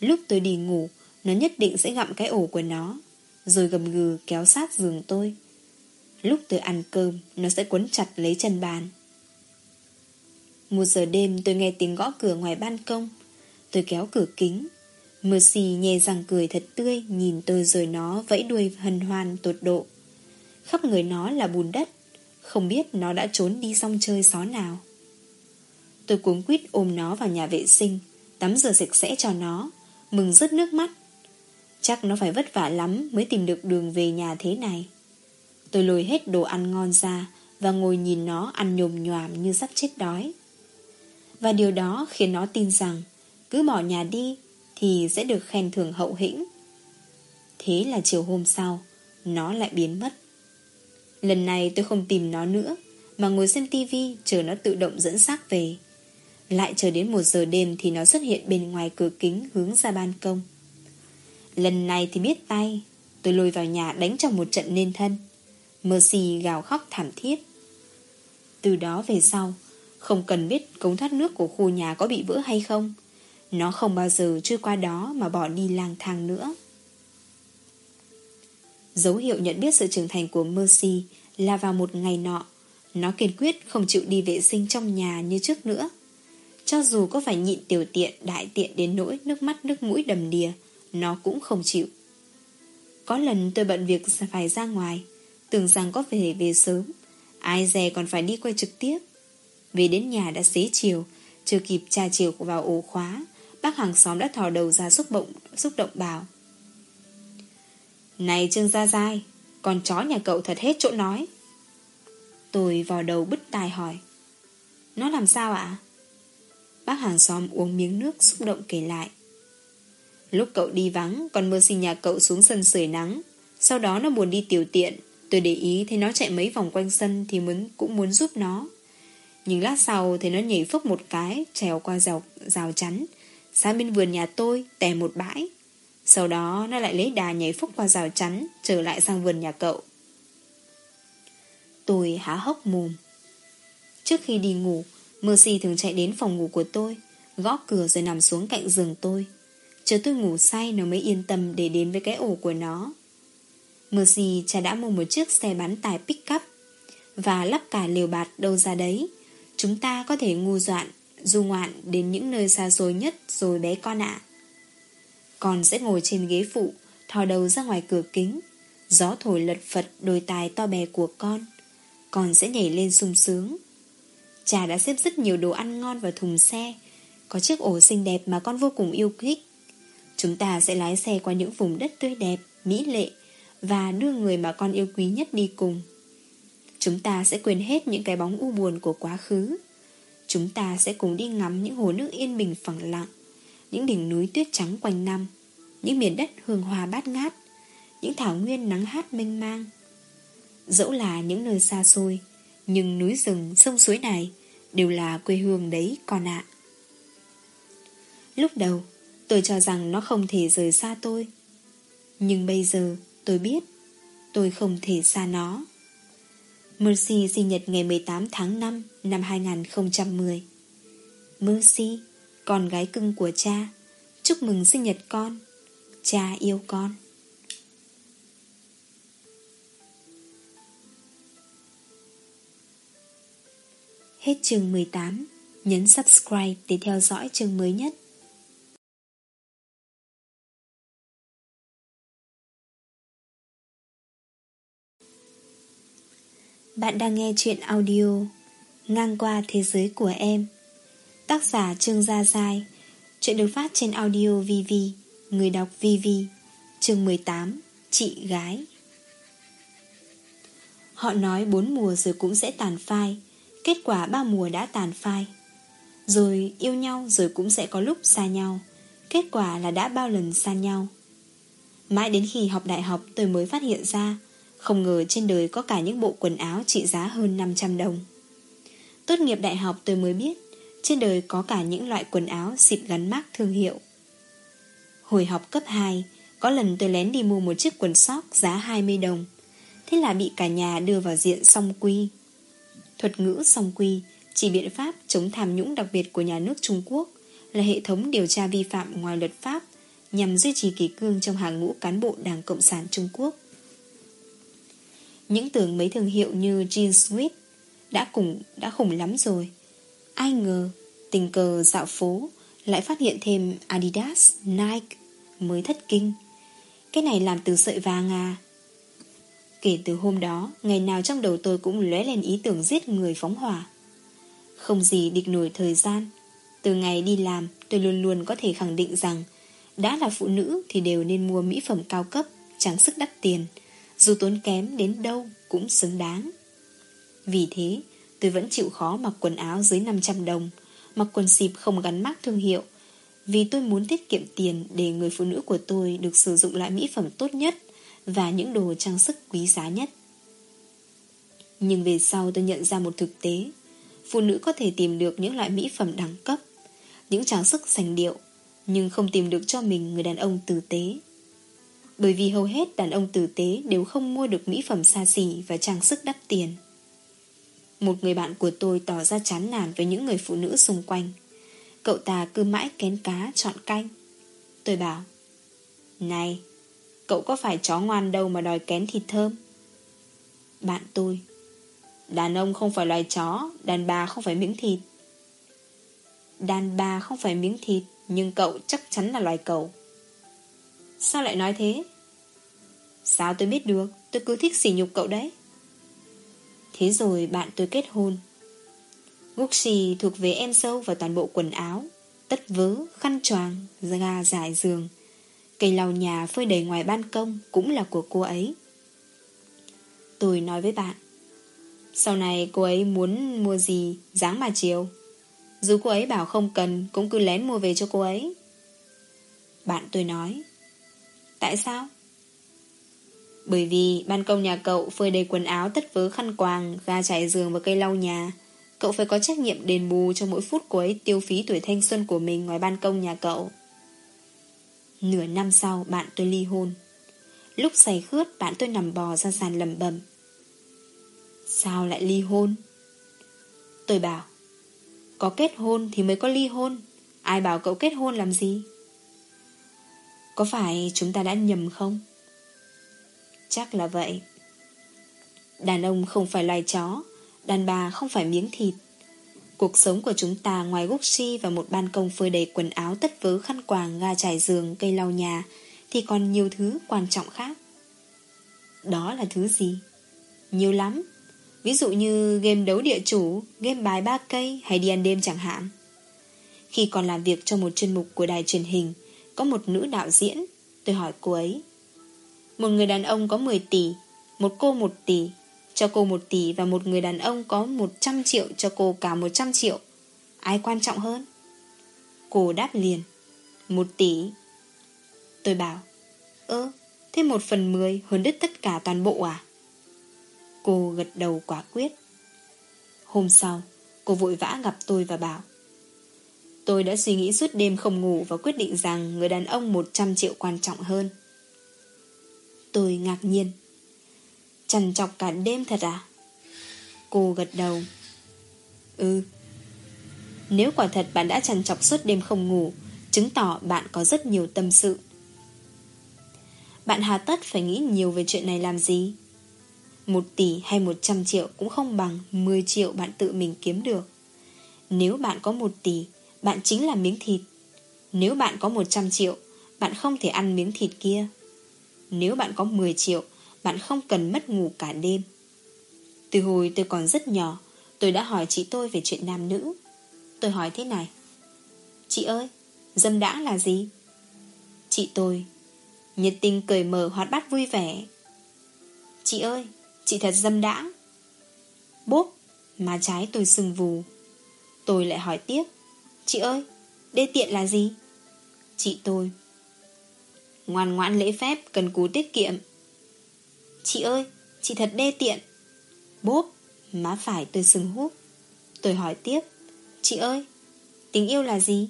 Lúc tôi đi ngủ, nó nhất định sẽ gặm cái ổ của nó Rồi gầm gừ kéo sát giường tôi. Lúc tôi ăn cơm Nó sẽ quấn chặt lấy chân bàn. Một giờ đêm tôi nghe tiếng gõ cửa ngoài ban công. Tôi kéo cửa kính. Mercy nhè răng cười thật tươi Nhìn tôi rồi nó vẫy đuôi hân hoan tột độ. Khắp người nó là bùn đất Không biết nó đã trốn đi xong chơi xó nào Tôi cuống quýt ôm nó vào nhà vệ sinh Tắm rửa sạch sẽ cho nó Mừng rứt nước mắt Chắc nó phải vất vả lắm mới tìm được đường về nhà thế này. Tôi lôi hết đồ ăn ngon ra và ngồi nhìn nó ăn nhồm nhòm như sắp chết đói. Và điều đó khiến nó tin rằng cứ bỏ nhà đi thì sẽ được khen thưởng hậu hĩnh. Thế là chiều hôm sau, nó lại biến mất. Lần này tôi không tìm nó nữa, Mà ngồi xem tivi chờ nó tự động dẫn xác về. Lại chờ đến một giờ đêm Thì nó xuất hiện bên ngoài cửa kính Hướng ra ban công. Lần này thì biết tay, Tôi lôi vào nhà đánh trong một trận nên thân. Mercy gào khóc thảm thiết. Từ đó về sau, Không cần biết cống thoát nước của khu nhà có bị vỡ hay không. Nó không bao giờ trôi qua đó Mà bỏ đi lang thang nữa. Dấu hiệu nhận biết sự trưởng thành của Mercy Là vào một ngày nọ. Nó kiên quyết không chịu đi vệ sinh trong nhà như trước nữa. Cho dù có phải nhịn tiểu tiện Đại tiện đến nỗi nước mắt nước mũi đầm đìa Nó cũng không chịu. Có lần tôi bận việc phải ra ngoài Tưởng rằng có về về sớm Ai dè còn phải đi quay trực tiếp. Về đến nhà đã xế chiều Chưa kịp tra chiều vào ổ khóa Bác hàng xóm đã thò đầu ra xúc động, xúc động bảo này Trương Gia Giai Con chó nhà cậu thật hết chỗ nói. Tôi vào đầu bứt tài hỏi Nó làm sao ạ? Bác hàng xóm uống miếng nước xúc động kể lại Lúc cậu đi vắng Con mơ sinh nhà cậu xuống sân sưởi nắng. Sau đó nó buồn đi tiểu tiện. Tôi để ý thấy nó chạy mấy vòng quanh sân Thì muốn cũng muốn giúp nó. Nhưng lát sau thấy nó nhảy phốc một cái Trèo qua rào, rào chắn. Sang bên vườn nhà tôi tè một bãi. Sau đó nó lại lấy đà nhảy phúc qua rào chắn Trở lại sang vườn nhà cậu Tôi há hốc mồm Trước khi đi ngủ Mercy thường chạy đến phòng ngủ của tôi Gõ cửa rồi nằm xuống cạnh giường tôi Chờ tôi ngủ say nó mới yên tâm Để đến với cái ổ của nó Mercy cha đã mua một chiếc xe bán tải pick-up và lắp cả liều bạt đâu ra đấy. Chúng ta có thể ngu doạn, du ngoạn đến những nơi xa xôi nhất rồi bé con ạ. Con sẽ ngồi trên ghế phụ, thò đầu ra ngoài cửa kính. Gió thổi lật phật đôi tài to bè của con. Con sẽ nhảy lên sung sướng. Cha đã xếp rất nhiều đồ ăn ngon vào thùng xe. Có chiếc ổ xinh đẹp mà con vô cùng yêu thích. Chúng ta sẽ lái xe qua những vùng đất tươi đẹp, mỹ lệ và đưa người mà con yêu quý nhất đi cùng. Chúng ta sẽ quên hết những cái bóng u buồn của quá khứ. Chúng ta sẽ cùng đi ngắm những hồ nước yên bình phẳng lặng, những đỉnh núi tuyết trắng quanh năm, những miền đất hương hoa bát ngát, những thảo nguyên nắng hát mênh mang. Dẫu là những nơi xa xôi, nhưng núi rừng, sông suối này đều là quê hương đấy con ạ. Lúc đầu, tôi cho rằng nó không thể rời xa tôi. Nhưng bây giờ, Tôi biết Tôi không thể xa nó Mercy sinh nhật ngày 18 tháng 5 năm 2010 Mercy con gái cưng của cha. Chúc mừng sinh nhật con. Cha yêu con. Hết chương 18 Nhấn subscribe để theo dõi chương mới nhất. Bạn đang nghe chuyện audio Ngang qua thế giới của em. Tác giả Trương Gia Giai. Chuyện được phát trên audio VV Người đọc VV Chương 18 Chị gái. Họ nói bốn mùa rồi cũng sẽ tàn phai. Kết quả ba mùa đã tàn phai. Rồi yêu nhau rồi cũng sẽ có lúc xa nhau. Kết quả là đã bao lần xa nhau. Mãi đến khi học đại học tôi mới phát hiện ra, không ngờ trên đời có cả những bộ quần áo trị giá hơn 500 đồng. Tốt nghiệp đại học tôi mới biết trên đời có cả những loại quần áo xịt gắn mác thương hiệu. Hồi học cấp 2, có lần tôi lén đi mua một chiếc quần sóc giá 20 đồng. Thế là bị cả nhà đưa vào diện song quy. Thuật ngữ song quy chỉ biện pháp chống tham nhũng đặc biệt của nhà nước Trung Quốc là hệ thống điều tra vi phạm ngoài luật pháp nhằm duy trì kỷ cương trong hàng ngũ cán bộ Đảng Cộng sản Trung Quốc. Những tưởng mấy thương hiệu như Jean Sweet đã cùng đã khủng lắm rồi. Ai ngờ, tình cờ dạo phố lại phát hiện thêm Adidas, Nike mới thất kinh. Cái này làm từ sợi vàng à? Kể từ hôm đó, ngày nào trong đầu tôi cũng lóe lên ý tưởng giết người phóng hỏa. Không gì địch nổi thời gian. Từ ngày đi làm, tôi luôn luôn có thể khẳng định rằng đã là phụ nữ thì đều nên mua mỹ phẩm cao cấp, trang sức đắt tiền, dù tốn kém đến đâu cũng xứng đáng. Vì thế, tôi vẫn chịu khó mặc quần áo dưới 500 đồng, mặc quần xịp không gắn mác thương hiệu, vì tôi muốn tiết kiệm tiền để người phụ nữ của tôi được sử dụng lại mỹ phẩm tốt nhất và những đồ trang sức quý giá nhất. Nhưng về sau tôi nhận ra một thực tế Phụ nữ có thể tìm được những loại mỹ phẩm đẳng cấp Những trang sức sành điệu Nhưng không tìm được cho mình người đàn ông tử tế Bởi vì hầu hết đàn ông tử tế Đều không mua được mỹ phẩm xa xỉ Và trang sức đắt tiền một người bạn của tôi tỏ ra chán nản Với những người phụ nữ xung quanh. Cậu ta cứ mãi kén cá, chọn canh. Tôi bảo, Này, Cậu có phải chó ngoan đâu mà đòi kén thịt thơm? Bạn tôi, Đàn ông không phải loài chó, Đàn bà không phải miếng thịt. Đàn bà không phải miếng thịt, Nhưng cậu chắc chắn là loài cậu. Sao lại nói thế? Sao tôi biết được? Tôi cứ thích sỉ nhục cậu đấy. Thế rồi bạn tôi kết hôn. Gucci thuộc về em sâu và toàn bộ quần áo Tất vớ, khăn choàng, ga dài giường. Cây lau nhà phơi đầy ngoài ban công Cũng là của cô ấy. Tôi nói với bạn Sau này cô ấy muốn mua gì Dáng mà chiều. Dù cô ấy bảo không cần Cũng cứ lén mua về cho cô ấy. Bạn tôi nói Tại sao? Bởi vì ban công nhà cậu phơi đầy quần áo tất vớ khăn quàng, ga trải giường và cây lau nhà. Cậu phải có trách nhiệm đền bù cho mỗi phút của ấy tiêu phí tuổi thanh xuân của mình ngoài ban công nhà cậu. Nửa năm sau bạn tôi ly hôn. Lúc say khướt bạn tôi nằm bò ra sàn lầm bầm. Sao lại ly hôn? Tôi bảo Có kết hôn thì mới có ly hôn Ai bảo cậu kết hôn làm gì? Có phải chúng ta đã nhầm không? Chắc là vậy Đàn ông không phải loài chó Đàn bà không phải miếng thịt Cuộc sống của chúng ta ngoài Gucci và một ban công phơi đầy quần áo tất vớ khăn quàng, ga trải giường, cây lau nhà thì còn nhiều thứ quan trọng khác. Đó là thứ gì? Nhiều lắm. Ví dụ như game đấu địa chủ, game bài ba cây hay đi ăn đêm chẳng hạn. Khi còn làm việc trong một chuyên mục của đài truyền hình, có một nữ đạo diễn, tôi hỏi cô ấy. Một người đàn ông có 10 tỷ, một cô 1 tỷ, cho cô 1 tỷ và một người đàn ông có 100 triệu cho cô cả 100 triệu. Ai quan trọng hơn? Cô đáp liền. Một tỷ. Tôi bảo. Ơ, thế một phần mười hơn đứt tất cả toàn bộ à? Cô gật đầu quả quyết. Hôm sau, cô vội vã gặp tôi và bảo. Tôi đã suy nghĩ suốt đêm không ngủ và quyết định rằng người đàn ông 100 triệu quan trọng hơn. Tôi ngạc nhiên. Chằn chọc cả đêm thật à? Cô gật đầu. Ừ. Nếu quả thật bạn đã chằn chọc suốt đêm không ngủ, chứng tỏ bạn có rất nhiều tâm sự. Bạn hà tất phải nghĩ nhiều về chuyện này làm gì? Một tỷ hay một trăm triệu cũng không bằng 10 triệu bạn tự mình kiếm được. Nếu bạn có một tỷ, bạn chính là miếng thịt. Nếu bạn có 100 triệu, bạn không thể ăn miếng thịt kia. Nếu bạn có 10 triệu, bạn không cần mất ngủ cả đêm. Từ hồi tôi còn rất nhỏ, tôi đã hỏi chị tôi về chuyện nam nữ. Tôi hỏi thế này. Chị ơi, dâm đã là gì? Chị tôi, nhiệt tình cười mở hoạt bát vui vẻ. Chị ơi, chị thật dâm đã. Bốp, má trái tôi sưng vù. Tôi lại hỏi tiếp. Chị ơi, đê tiện là gì? Chị tôi. Ngoan ngoãn lễ phép, cần cú tiết kiệm. Chị ơi, chị thật đê tiện. Bốp, má phải tôi sừng húp. Tôi hỏi tiếp. Chị ơi, tình yêu là gì?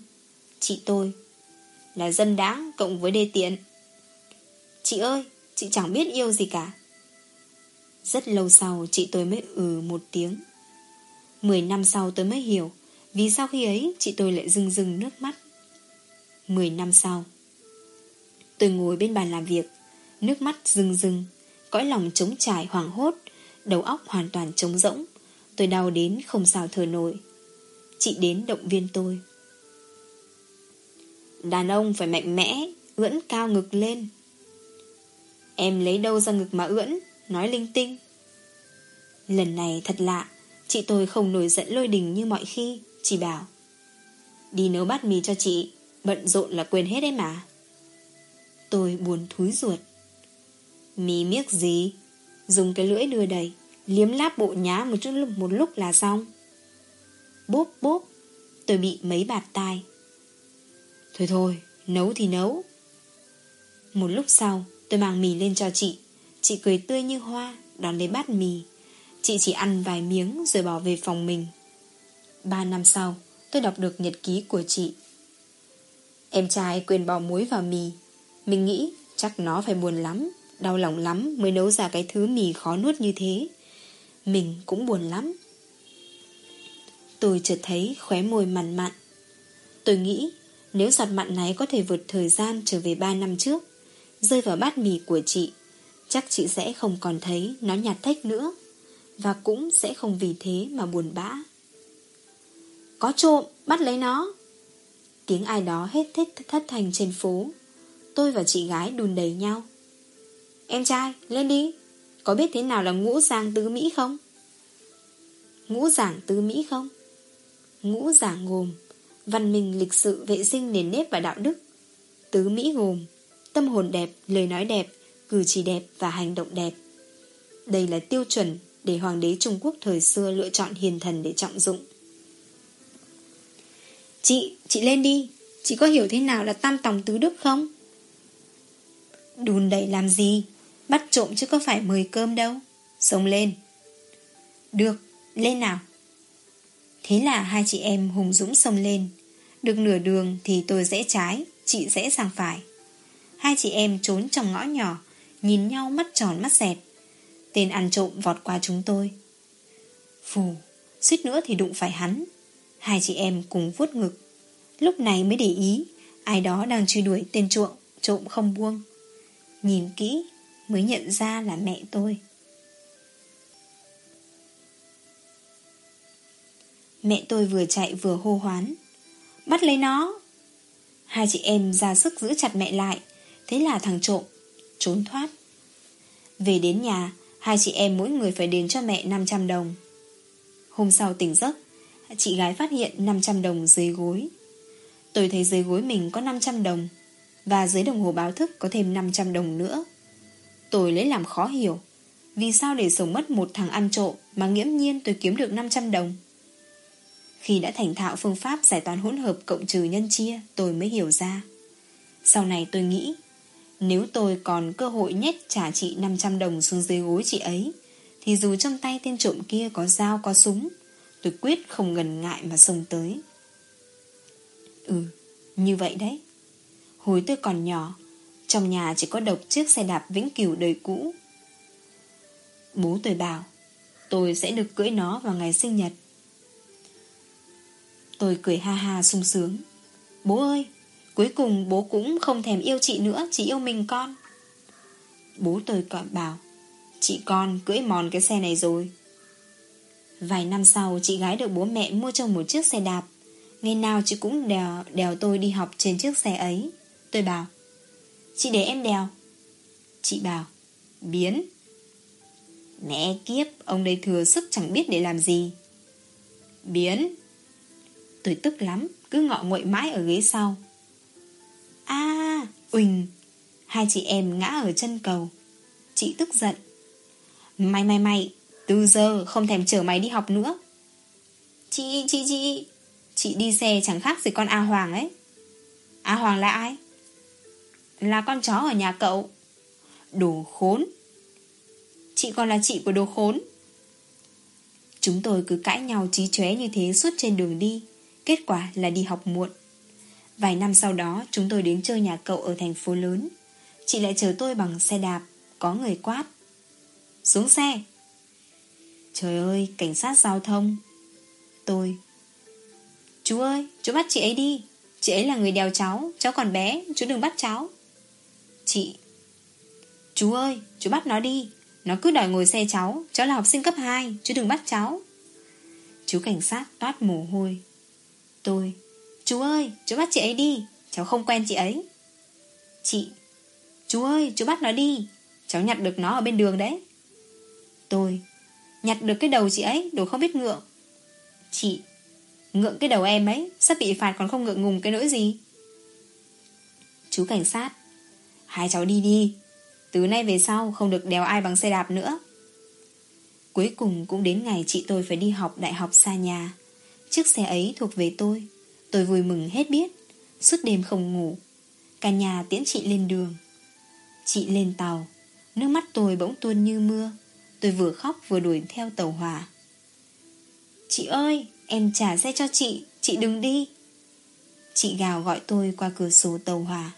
Chị tôi. Là dân đáng cộng với đê tiện. Chị ơi, chị chẳng biết yêu gì cả. Rất lâu sau chị tôi mới ừ một tiếng. Mười năm sau tôi mới hiểu vì sao khi ấy chị tôi lại rưng rưng nước mắt. Mười năm sau Tôi ngồi bên bàn làm việc. Nước mắt rưng rưng, Cõi lòng trống trải hoảng hốt, Đầu óc hoàn toàn trống rỗng. Tôi đau đến không sao thở nổi. Chị đến động viên tôi. Đàn ông phải mạnh mẽ, Ưỡn cao ngực lên. Em lấy đâu ra ngực mà ưỡn? Nói linh tinh. Lần này thật lạ, Chị tôi không nổi giận lôi đình như mọi khi Chỉ bảo. Đi nấu bát mì cho chị, Bận rộn là quên hết đấy mà. Tôi buồn thúi ruột. Mì miếc gì? Dùng cái lưỡi đưa đầy, Liếm láp bộ nhá một chút lúc một lúc là xong. Bốp bốp, Tôi bị mấy bạt tai. Thôi thôi, Nấu thì nấu. Một lúc sau, tôi mang mì lên cho chị. Chị cười tươi như hoa, Đón lấy bát mì. Chị chỉ ăn vài miếng rồi bỏ về phòng mình. Ba năm sau, Tôi đọc được nhật ký của chị. Em trai quên bỏ muối vào mì. Mình nghĩ chắc nó phải buồn lắm Đau lòng lắm mới nấu ra cái thứ mì khó nuốt như thế. Mình cũng buồn lắm. Tôi chợt thấy khóe môi mặn mặn. Tôi nghĩ nếu giọt mặn này có thể vượt thời gian trở về 3 năm trước Rơi vào bát mì của chị Chắc chị sẽ không còn thấy nó nhạt thách nữa Và cũng sẽ không vì thế mà buồn bã. Có trộm, bắt lấy nó. Tiếng ai đó hết thích thất thành trên phố. Tôi và chị gái đùn đầy nhau Em trai, lên đi Có biết thế nào là ngũ giang tứ Mỹ không? Ngũ giảng tứ Mỹ không? Ngũ giảng gồm Văn minh lịch sự vệ sinh nền nếp và đạo đức Tứ Mỹ gồm Tâm hồn đẹp, lời nói đẹp Cử chỉ đẹp và hành động đẹp Đây là tiêu chuẩn Để Hoàng đế Trung Quốc thời xưa lựa chọn hiền thần để trọng dụng Chị, chị lên đi Chị có hiểu thế nào là tam tòng tứ đức không? Đùn đẩy làm gì? Bắt trộm chứ có phải mời cơm đâu. Sống lên. Được, lên nào. Thế là hai chị em hùng dũng xông lên. Được nửa đường thì tôi rẽ trái Chị rẽ sang phải. Hai chị em trốn trong ngõ nhỏ Nhìn nhau mắt tròn mắt dẹt Tên ăn trộm vọt qua chúng tôi. Phù Suýt nữa thì đụng phải hắn. Hai chị em cùng vuốt ngực. Lúc này mới để ý Ai đó đang truy đuổi tên trộm Trộm không buông. Nhìn kỹ mới nhận ra là mẹ tôi. Mẹ tôi vừa chạy vừa hô hoán. Bắt lấy nó. Hai chị em ra sức giữ chặt mẹ lại. Thế là thằng trộm Trốn thoát. Về đến nhà, Hai chị em mỗi người phải đền cho mẹ 500 đồng. Hôm sau tỉnh giấc, Chị gái phát hiện 500 đồng dưới gối. Tôi thấy dưới gối mình có 500 đồng. Và dưới đồng hồ báo thức có thêm 500 đồng nữa. Tôi lấy làm khó hiểu. Vì sao để sống mất một thằng ăn trộm Mà nghiễm nhiên tôi kiếm được 500 đồng? Khi đã thành thạo phương pháp giải toán hỗn hợp cộng trừ nhân chia Tôi mới hiểu ra. Sau này tôi nghĩ Nếu tôi còn cơ hội nhét trả chị 500 đồng xuống dưới gối chị ấy Thì dù trong tay tên trộm kia có dao có súng Tôi quyết không ngần ngại mà xông tới. Ừ, như vậy đấy. Hồi tôi còn nhỏ Trong nhà chỉ có độc chiếc xe đạp vĩnh cửu đời cũ. Bố tôi bảo Tôi sẽ được cưỡi nó vào ngày sinh nhật. Tôi cười ha ha sung sướng Bố ơi Cuối cùng bố cũng không thèm yêu chị nữa Chỉ yêu mình con. Bố tôi còn bảo Chị con cưỡi mòn cái xe này rồi. Vài năm sau chị gái được bố mẹ mua cho một chiếc xe đạp. Ngày nào chị cũng đèo, đèo tôi đi học trên chiếc xe ấy. Tôi bảo, Chị để em đèo. Chị bảo, Biến. Mẹ kiếp, Ông đây thừa sức chẳng biết để làm gì. Biến. Tôi tức lắm, Cứ ngọ nguậy mãi ở ghế sau. A Uỳnh Hai chị em ngã ở chân cầu. Chị tức giận. Mày mày mày Từ giờ không thèm chở mày đi học nữa. Chị chị chị Chị đi xe chẳng khác gì con A Hoàng ấy. A Hoàng là ai? Là con chó ở nhà cậu. Đồ khốn. Chị còn là chị của đồ khốn. Chúng tôi cứ cãi nhau trí chóe như thế suốt trên đường đi. Kết quả là đi học muộn. Vài năm sau đó chúng tôi đến chơi nhà cậu ở thành phố lớn. Chị lại chờ tôi bằng xe đạp Có người quát. Xuống xe. Trời ơi, cảnh sát giao thông. Tôi. Chú ơi, chú bắt chị ấy đi. Chị ấy là người đèo cháu Cháu còn bé, chú đừng bắt cháu. Chị. Chú ơi, chú bắt nó đi. Nó cứ đòi ngồi xe cháu. Cháu là học sinh cấp 2, chú đừng bắt cháu. Chú cảnh sát toát mồ hôi. Tôi Chú ơi, chú bắt chị ấy đi. Cháu không quen chị ấy. Chị Chú ơi, chú bắt nó đi. Cháu nhặt được nó ở bên đường đấy. Tôi Nhặt được cái đầu chị ấy, đồ không biết ngượng. Chị Ngượng cái đầu em ấy Sắp bị phạt còn không ngượng ngùng cái nỗi gì? Chú cảnh sát Hai cháu đi đi. Từ nay về sau không được đèo ai bằng xe đạp nữa. Cuối cùng cũng đến ngày chị tôi phải đi học đại học xa nhà. Chiếc xe ấy thuộc về tôi. Tôi vui mừng hết biết. Suốt đêm không ngủ. Cả nhà tiễn chị lên đường. Chị lên tàu. Nước mắt tôi bỗng tuôn như mưa. Tôi vừa khóc vừa đuổi theo tàu hỏa. Chị ơi, Em trả xe cho chị. Chị đừng đi. Chị gào gọi tôi qua cửa sổ tàu hỏa.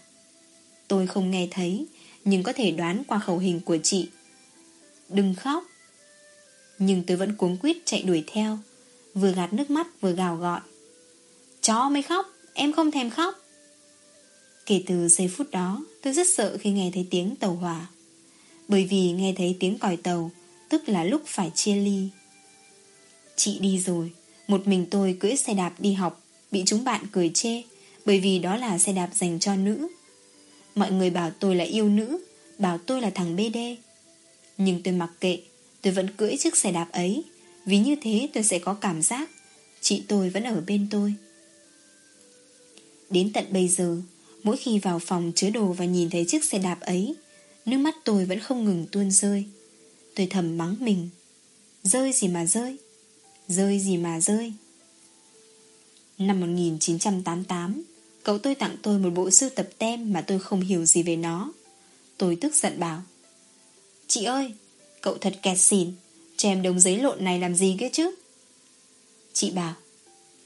Tôi không nghe thấy, Nhưng có thể đoán qua khẩu hình của chị. Đừng khóc. Nhưng tôi vẫn cuống quýt chạy đuổi theo, Vừa gạt nước mắt vừa gào gọi. Chó mới khóc, Em không thèm khóc. Kể từ giây phút đó, Tôi rất sợ khi nghe thấy tiếng tàu hỏa. Bởi vì nghe thấy tiếng còi tàu, Tức là lúc phải chia ly. Chị đi rồi, Một mình tôi cưỡi xe đạp đi học, Bị chúng bạn cười chê, Bởi vì đó là xe đạp dành cho nữ. Mọi người bảo tôi là yêu nữ, Bảo tôi là thằng BD Nhưng tôi mặc kệ, Tôi vẫn cưỡi chiếc xe đạp ấy. Vì như thế tôi sẽ có cảm giác, Chị tôi vẫn ở bên tôi. Đến tận bây giờ, Mỗi khi vào phòng chứa đồ và nhìn thấy chiếc xe đạp ấy, Nước mắt tôi vẫn không ngừng tuôn rơi. Tôi thầm mắng mình, Rơi gì mà rơi Rơi gì mà rơi. Năm 1988 Cậu tôi tặng tôi một bộ sưu tập tem Mà tôi không hiểu gì về nó. Tôi tức giận bảo, Chị ơi, Cậu thật kẹt xỉn Cho em đồng giấy lộn này làm gì kia chứ? Chị bảo,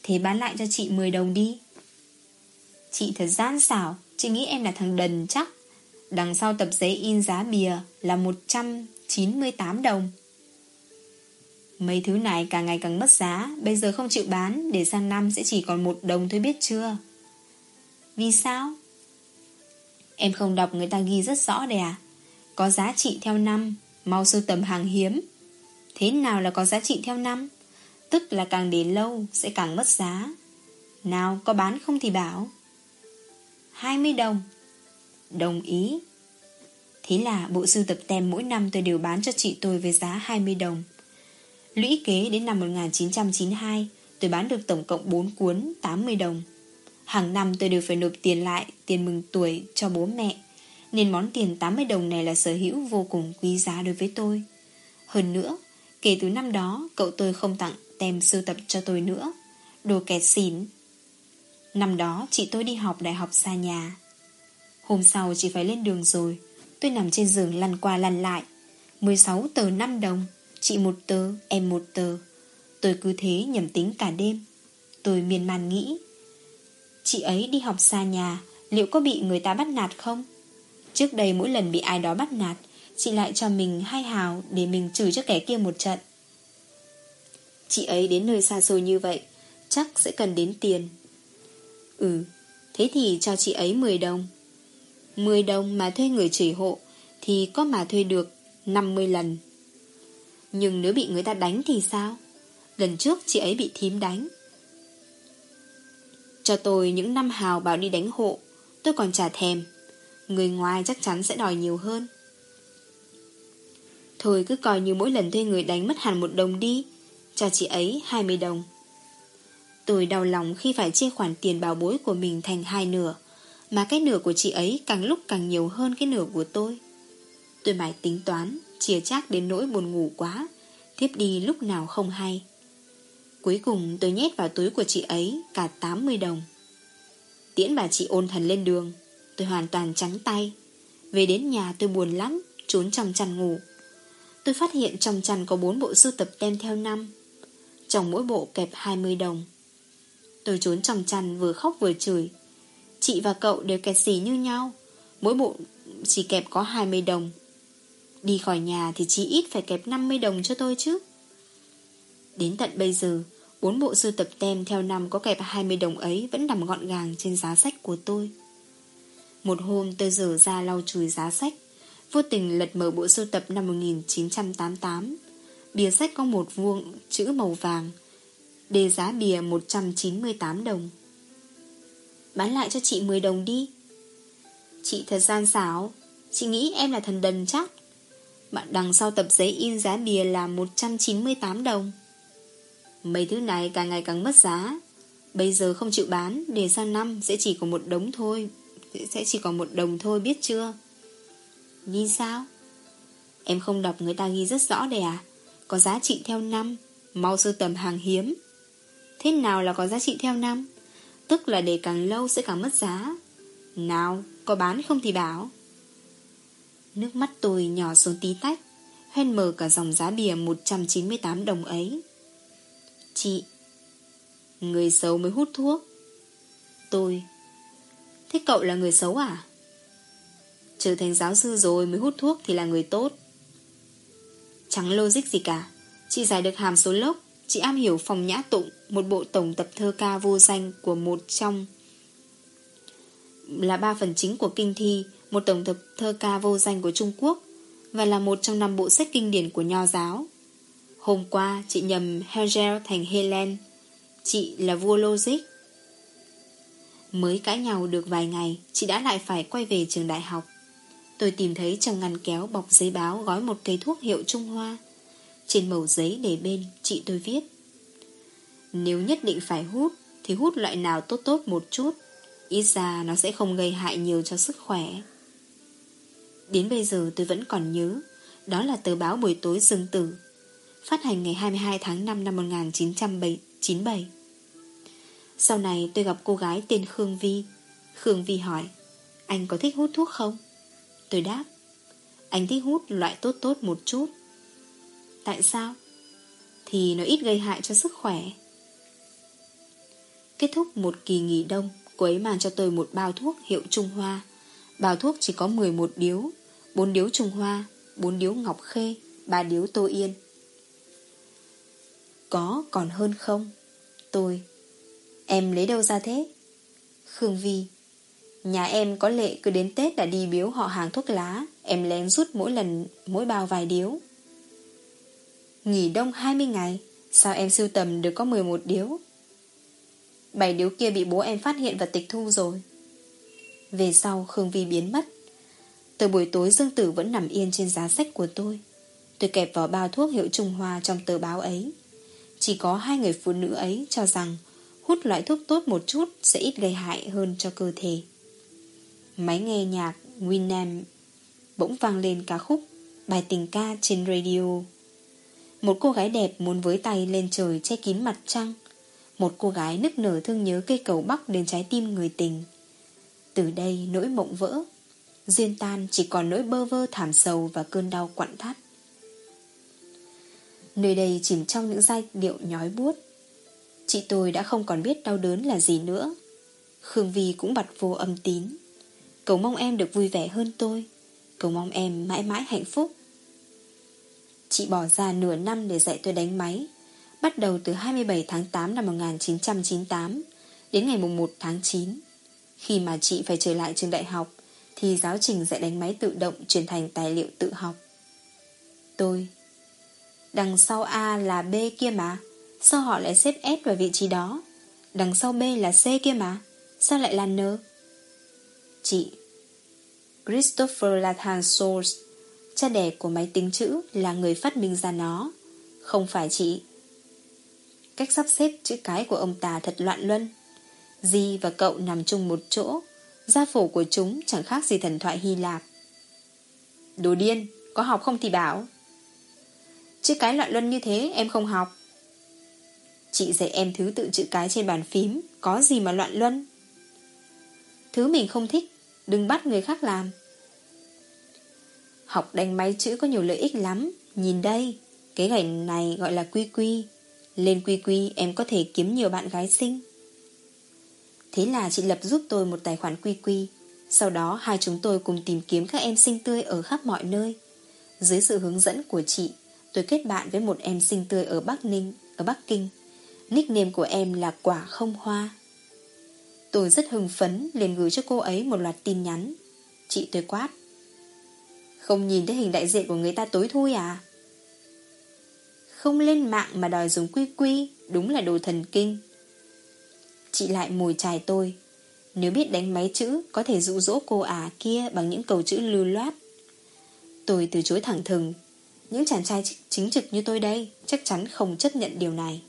Thế bán lại cho chị 10 đồng đi. Chị thật gian xảo, Chị nghĩ em là thằng đần chắc. Đằng sau tập giấy in giá bìa Là 198 đồng. Mấy thứ này càng ngày càng mất giá, Bây giờ không chịu bán, Để sang năm sẽ chỉ còn một đồng thôi biết chưa? Vì sao? Em không đọc người ta ghi rất rõ đây à? Có giá trị theo năm, Mau sưu tầm hàng hiếm. Thế nào là có giá trị theo năm? Tức là càng để lâu Sẽ càng mất giá. Nào, có bán không thì bảo. 20 đồng. Đồng ý. Thế là bộ sưu tập tem mỗi năm tôi đều bán cho chị tôi với giá 20 đồng. Lũy kế đến năm 1992 Tôi bán được tổng cộng 4 cuốn 80 đồng. Hàng năm tôi đều phải nộp tiền lại Tiền mừng tuổi cho bố mẹ. Nên món tiền 80 đồng này là sở hữu vô cùng quý giá đối với tôi. Hơn nữa Kể từ năm đó Cậu tôi không tặng tem sưu tập cho tôi nữa. Đồ kẹt xỉn. Năm đó chị tôi đi học đại học xa nhà. Hôm sau chị phải lên đường rồi. Tôi nằm trên giường lăn qua lăn lại. 16 tờ 5 đồng Chị một tờ, em một tờ. Tôi cứ thế nhầm tính cả đêm. Tôi miên man nghĩ. Chị ấy đi học xa nhà, Liệu có bị người ta bắt nạt không? Trước đây mỗi lần bị ai đó bắt nạt, Chị lại cho mình hai hào Để mình chửi cho kẻ kia một trận. Chị ấy đến nơi xa xôi như vậy, Chắc sẽ cần đến tiền. Ừ Thế thì cho chị ấy 10 đồng. 10 đồng mà thuê người chửi hộ Thì có mà thuê được 50 lần. Nhưng nếu bị người ta đánh thì sao? Lần trước chị ấy bị thím đánh. Cho tôi những năm hào bảo đi đánh hộ. Tôi còn trả thèm. Người ngoài chắc chắn sẽ đòi nhiều hơn. Thôi cứ coi như mỗi lần thuê người đánh mất hẳn một đồng đi. Cho chị ấy 20 đồng. Tôi đau lòng khi phải chia khoản tiền bảo bối của mình thành hai nửa, Mà cái nửa của chị ấy càng lúc càng nhiều hơn cái nửa của tôi. Tôi mãi tính toán Chia chác đến nỗi buồn ngủ quá. Tiếp đi lúc nào không hay. Cuối cùng tôi nhét vào túi của chị ấy Cả 80 đồng. Tiễn bà chị ôn thần lên đường, Tôi hoàn toàn trắng tay. Về đến nhà tôi buồn lắm, Trốn trong chăn ngủ. Tôi phát hiện trong chăn có bốn bộ sưu tập tem theo năm. Trong mỗi bộ kẹp 20 đồng. Tôi trốn trong chăn vừa khóc vừa chửi. Chị và cậu đều kẹt xì như nhau, Mỗi bộ chỉ kẹp có 20 đồng. Đi khỏi nhà thì chị ít phải kẹp 50 đồng cho tôi chứ. Đến tận bây giờ, Bốn bộ sưu tập tem theo năm có kẹp 20 đồng ấy Vẫn nằm gọn gàng trên giá sách của tôi. Một hôm, tôi dở ra lau chùi giá sách, Vô tình lật mở bộ sưu tập năm 1988 Bìa sách có một vuông chữ màu vàng, Đề giá bìa 198 đồng. Bán lại cho chị 10 đồng đi. Chị thật gian xảo, Chị nghĩ em là thần đần chắc. Bạn đằng sau tập giấy in giá bìa là 198 đồng. Mấy thứ này càng ngày càng mất giá. Bây giờ không chịu bán, Để sang năm sẽ chỉ có một đống thôi. Sẽ chỉ còn một đồng thôi, biết chưa? Vì sao? Em không đọc người ta ghi rất rõ đây à? Có giá trị theo năm, Mau sưu tầm hàng hiếm. Thế nào là có giá trị theo năm? Tức là để càng lâu sẽ càng mất giá. Nào, có bán không thì bảo. Nước mắt tôi nhỏ xuống tí tách hoen mờ cả dòng giá bìa 198 đồng ấy. Chị. Người xấu mới hút thuốc. Tôi, Thế cậu là người xấu à? Trở thành giáo sư rồi mới hút thuốc thì là người tốt. Chẳng logic gì cả. Chị giải được hàm số lốc. Chị am hiểu phòng nhã tụng, Một bộ tổng tập thơ ca vô danh của một trong Là ba phần chính của kinh thi, Một tổng tập thơ ca vô danh của Trung Quốc Và là một trong năm bộ sách kinh điển của Nho giáo. Hôm qua, chị nhầm Hegel thành Helen. Chị là vua logic. Mới cãi nhau được vài ngày, Chị đã lại phải quay về trường đại học. Tôi tìm thấy trong ngăn kéo bọc giấy báo Gói một cây thuốc hiệu Trung Hoa. Trên mẩu giấy để bên, Chị tôi viết, Nếu nhất định phải hút, Thì hút loại nào tốt tốt một chút. Ít ra nó sẽ không gây hại nhiều cho sức khỏe. Đến bây giờ tôi vẫn còn nhớ, Đó là tờ báo buổi tối dương tử. Phát hành ngày 22 tháng 5 năm 1997 Sau này tôi gặp cô gái tên Khương Vi. Khương Vi hỏi, Anh có thích hút thuốc không? Tôi đáp, Anh thích hút loại tốt tốt một chút. Tại sao? Thì nó ít gây hại cho sức khỏe. Kết thúc một kỳ nghỉ đông, Cô ấy mang cho tôi một bao thuốc hiệu Trung Hoa. Bao thuốc chỉ có 11 điếu 4 điếu Trung Hoa 4 điếu Ngọc Khê 3 điếu Tô Yên. Có còn hơn không? Tôi, Em lấy đâu ra thế? Khương Vi, Nhà em có lệ cứ đến Tết đã đi biếu họ hàng thuốc lá, Em lén rút mỗi lần, Mỗi bao vài điếu. Nghỉ đông 20 ngày, Sao em sưu tầm được có 11 điếu? Bảy điếu kia bị bố em phát hiện và tịch thu rồi. Về sau Khương Vi biến mất. Từ buổi tối Dương Tử vẫn nằm yên trên giá sách của tôi. Tôi kẹp vào bao thuốc hiệu Trung Hoa trong tờ báo ấy. Chỉ có hai người phụ nữ ấy cho rằng Hút loại thuốc tốt một chút Sẽ ít gây hại hơn cho cơ thể Máy nghe nhạc Winam bỗng vang lên ca khúc bài tình ca trên radio. Một cô gái đẹp muốn với tay lên trời che kín mặt trăng. Một cô gái nức nở thương nhớ cây cầu bắc đến trái tim người tình. Từ đây nỗi mộng vỡ. Duyên tan chỉ còn nỗi bơ vơ thảm sầu và cơn đau quặn thắt. Nơi đây chìm trong những giai điệu nhói buốt. Chị tôi đã không còn biết đau đớn là gì nữa. Khương Vi cũng bật vô âm tín. Cầu mong em được vui vẻ hơn tôi Cầu mong em mãi mãi hạnh phúc Chị bỏ ra nửa năm để dạy tôi đánh máy Bắt đầu từ 27 tháng 8 năm 1998 Đến ngày 1 tháng 9 Khi mà chị phải trở lại trường đại học, Thì giáo trình dạy đánh máy tự động Chuyển thành tài liệu tự học Tôi Đằng sau A là B kia mà Sao họ lại xếp S vào vị trí đó Đằng sau B là C kia mà Sao lại là N Chị Christopher Lathan Source, cha đẻ của máy tính chữ là người phát minh ra nó, không phải chị. Cách sắp xếp chữ cái của ông ta thật loạn luân. Di và cậu nằm chung một chỗ, gia phổ của chúng chẳng khác gì thần thoại Hy Lạp. Đồ điên, có học không thì bảo chứ cái loạn luân như thế em không học. Chị dạy em thứ tự chữ cái trên bàn phím, có gì mà loạn luân. Thứ mình không thích, đừng bắt người khác làm. Học đánh máy chữ có nhiều lợi ích lắm Nhìn đây Cái gạch này gọi là quy quy Lên quy quy em có thể kiếm nhiều bạn gái xinh Thế là chị lập giúp tôi một tài khoản quy quy Sau đó hai chúng tôi cùng tìm kiếm các em xinh tươi ở khắp mọi nơi Dưới sự hướng dẫn của chị Tôi kết bạn với một em xinh tươi ở Bắc Ninh Ở Bắc Kinh Nickname của em là quả không hoa Tôi rất hưng phấn liền gửi cho cô ấy một loạt tin nhắn Chị tôi quát không nhìn thấy hình đại diện của người ta tối thui à? Không lên mạng mà đòi dùng quy quy, đúng là đồ thần kinh. Chị lại mùi chài tôi. Nếu biết đánh máy chữ, có thể dụ dỗ cô à kia bằng những câu chữ lưu loát. Tôi từ chối thẳng thừng. Những chàng trai chính trực như tôi đây chắc chắn không chấp nhận điều này.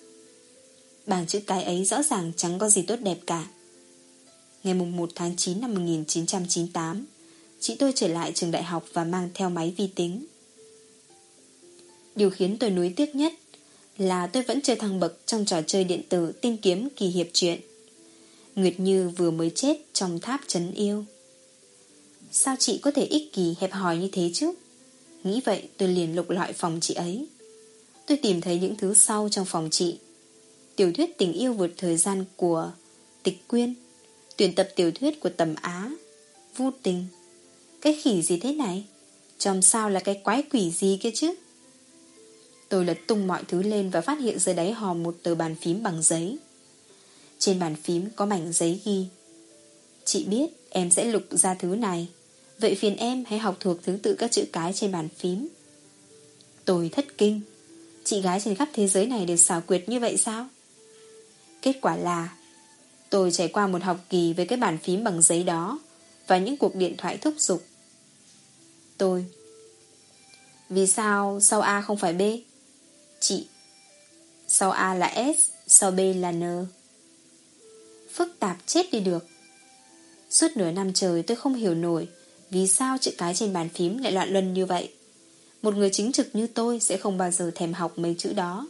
Bảng chữ cái ấy rõ ràng chẳng có gì tốt đẹp cả. Ngày 1 tháng 9 năm 1998, chị tôi trở lại trường đại học và mang theo máy vi tính. Điều khiến tôi nuối tiếc nhất là tôi vẫn chơi thăng bậc trong trò chơi điện tử tìm kiếm kỳ hiệp truyện. Nguyệt Như vừa mới chết trong tháp trấn yêu. Sao chị có thể ích kỷ hẹp hòi như thế chứ? Nghĩ vậy, tôi liền lục lọi phòng chị ấy. Tôi tìm thấy những thứ sau trong phòng chị. Tiểu thuyết tình yêu vượt thời gian của Tịch Quyên. Tuyển tập tiểu thuyết của Tầm Á Vô tình. Cái khỉ gì thế này? Trong sao là cái quái quỷ gì kia chứ? Tôi lật tung mọi thứ lên Và phát hiện dưới đáy hòm một tờ bàn phím bằng giấy. Trên bàn phím có mảnh giấy ghi, Chị biết em sẽ lục ra thứ này. Vậy phiền em hãy học thuộc thứ tự các chữ cái trên bàn phím. Tôi thất kinh. Chị gái trên khắp thế giới này đều xảo quyệt như vậy sao? Kết quả là, Tôi trải qua một học kỳ với cái bàn phím bằng giấy đó Và những cuộc điện thoại thúc giục. Tôi, Vì sao sau A không phải B? Chị, Sau A là S, Sau B là N. Phức tạp chết đi được. Suốt nửa năm trời tôi không hiểu nổi. Vì sao chữ cái trên bàn phím lại loạn luân như vậy? Một người chính trực như tôi Sẽ không bao giờ thèm học mấy chữ đó.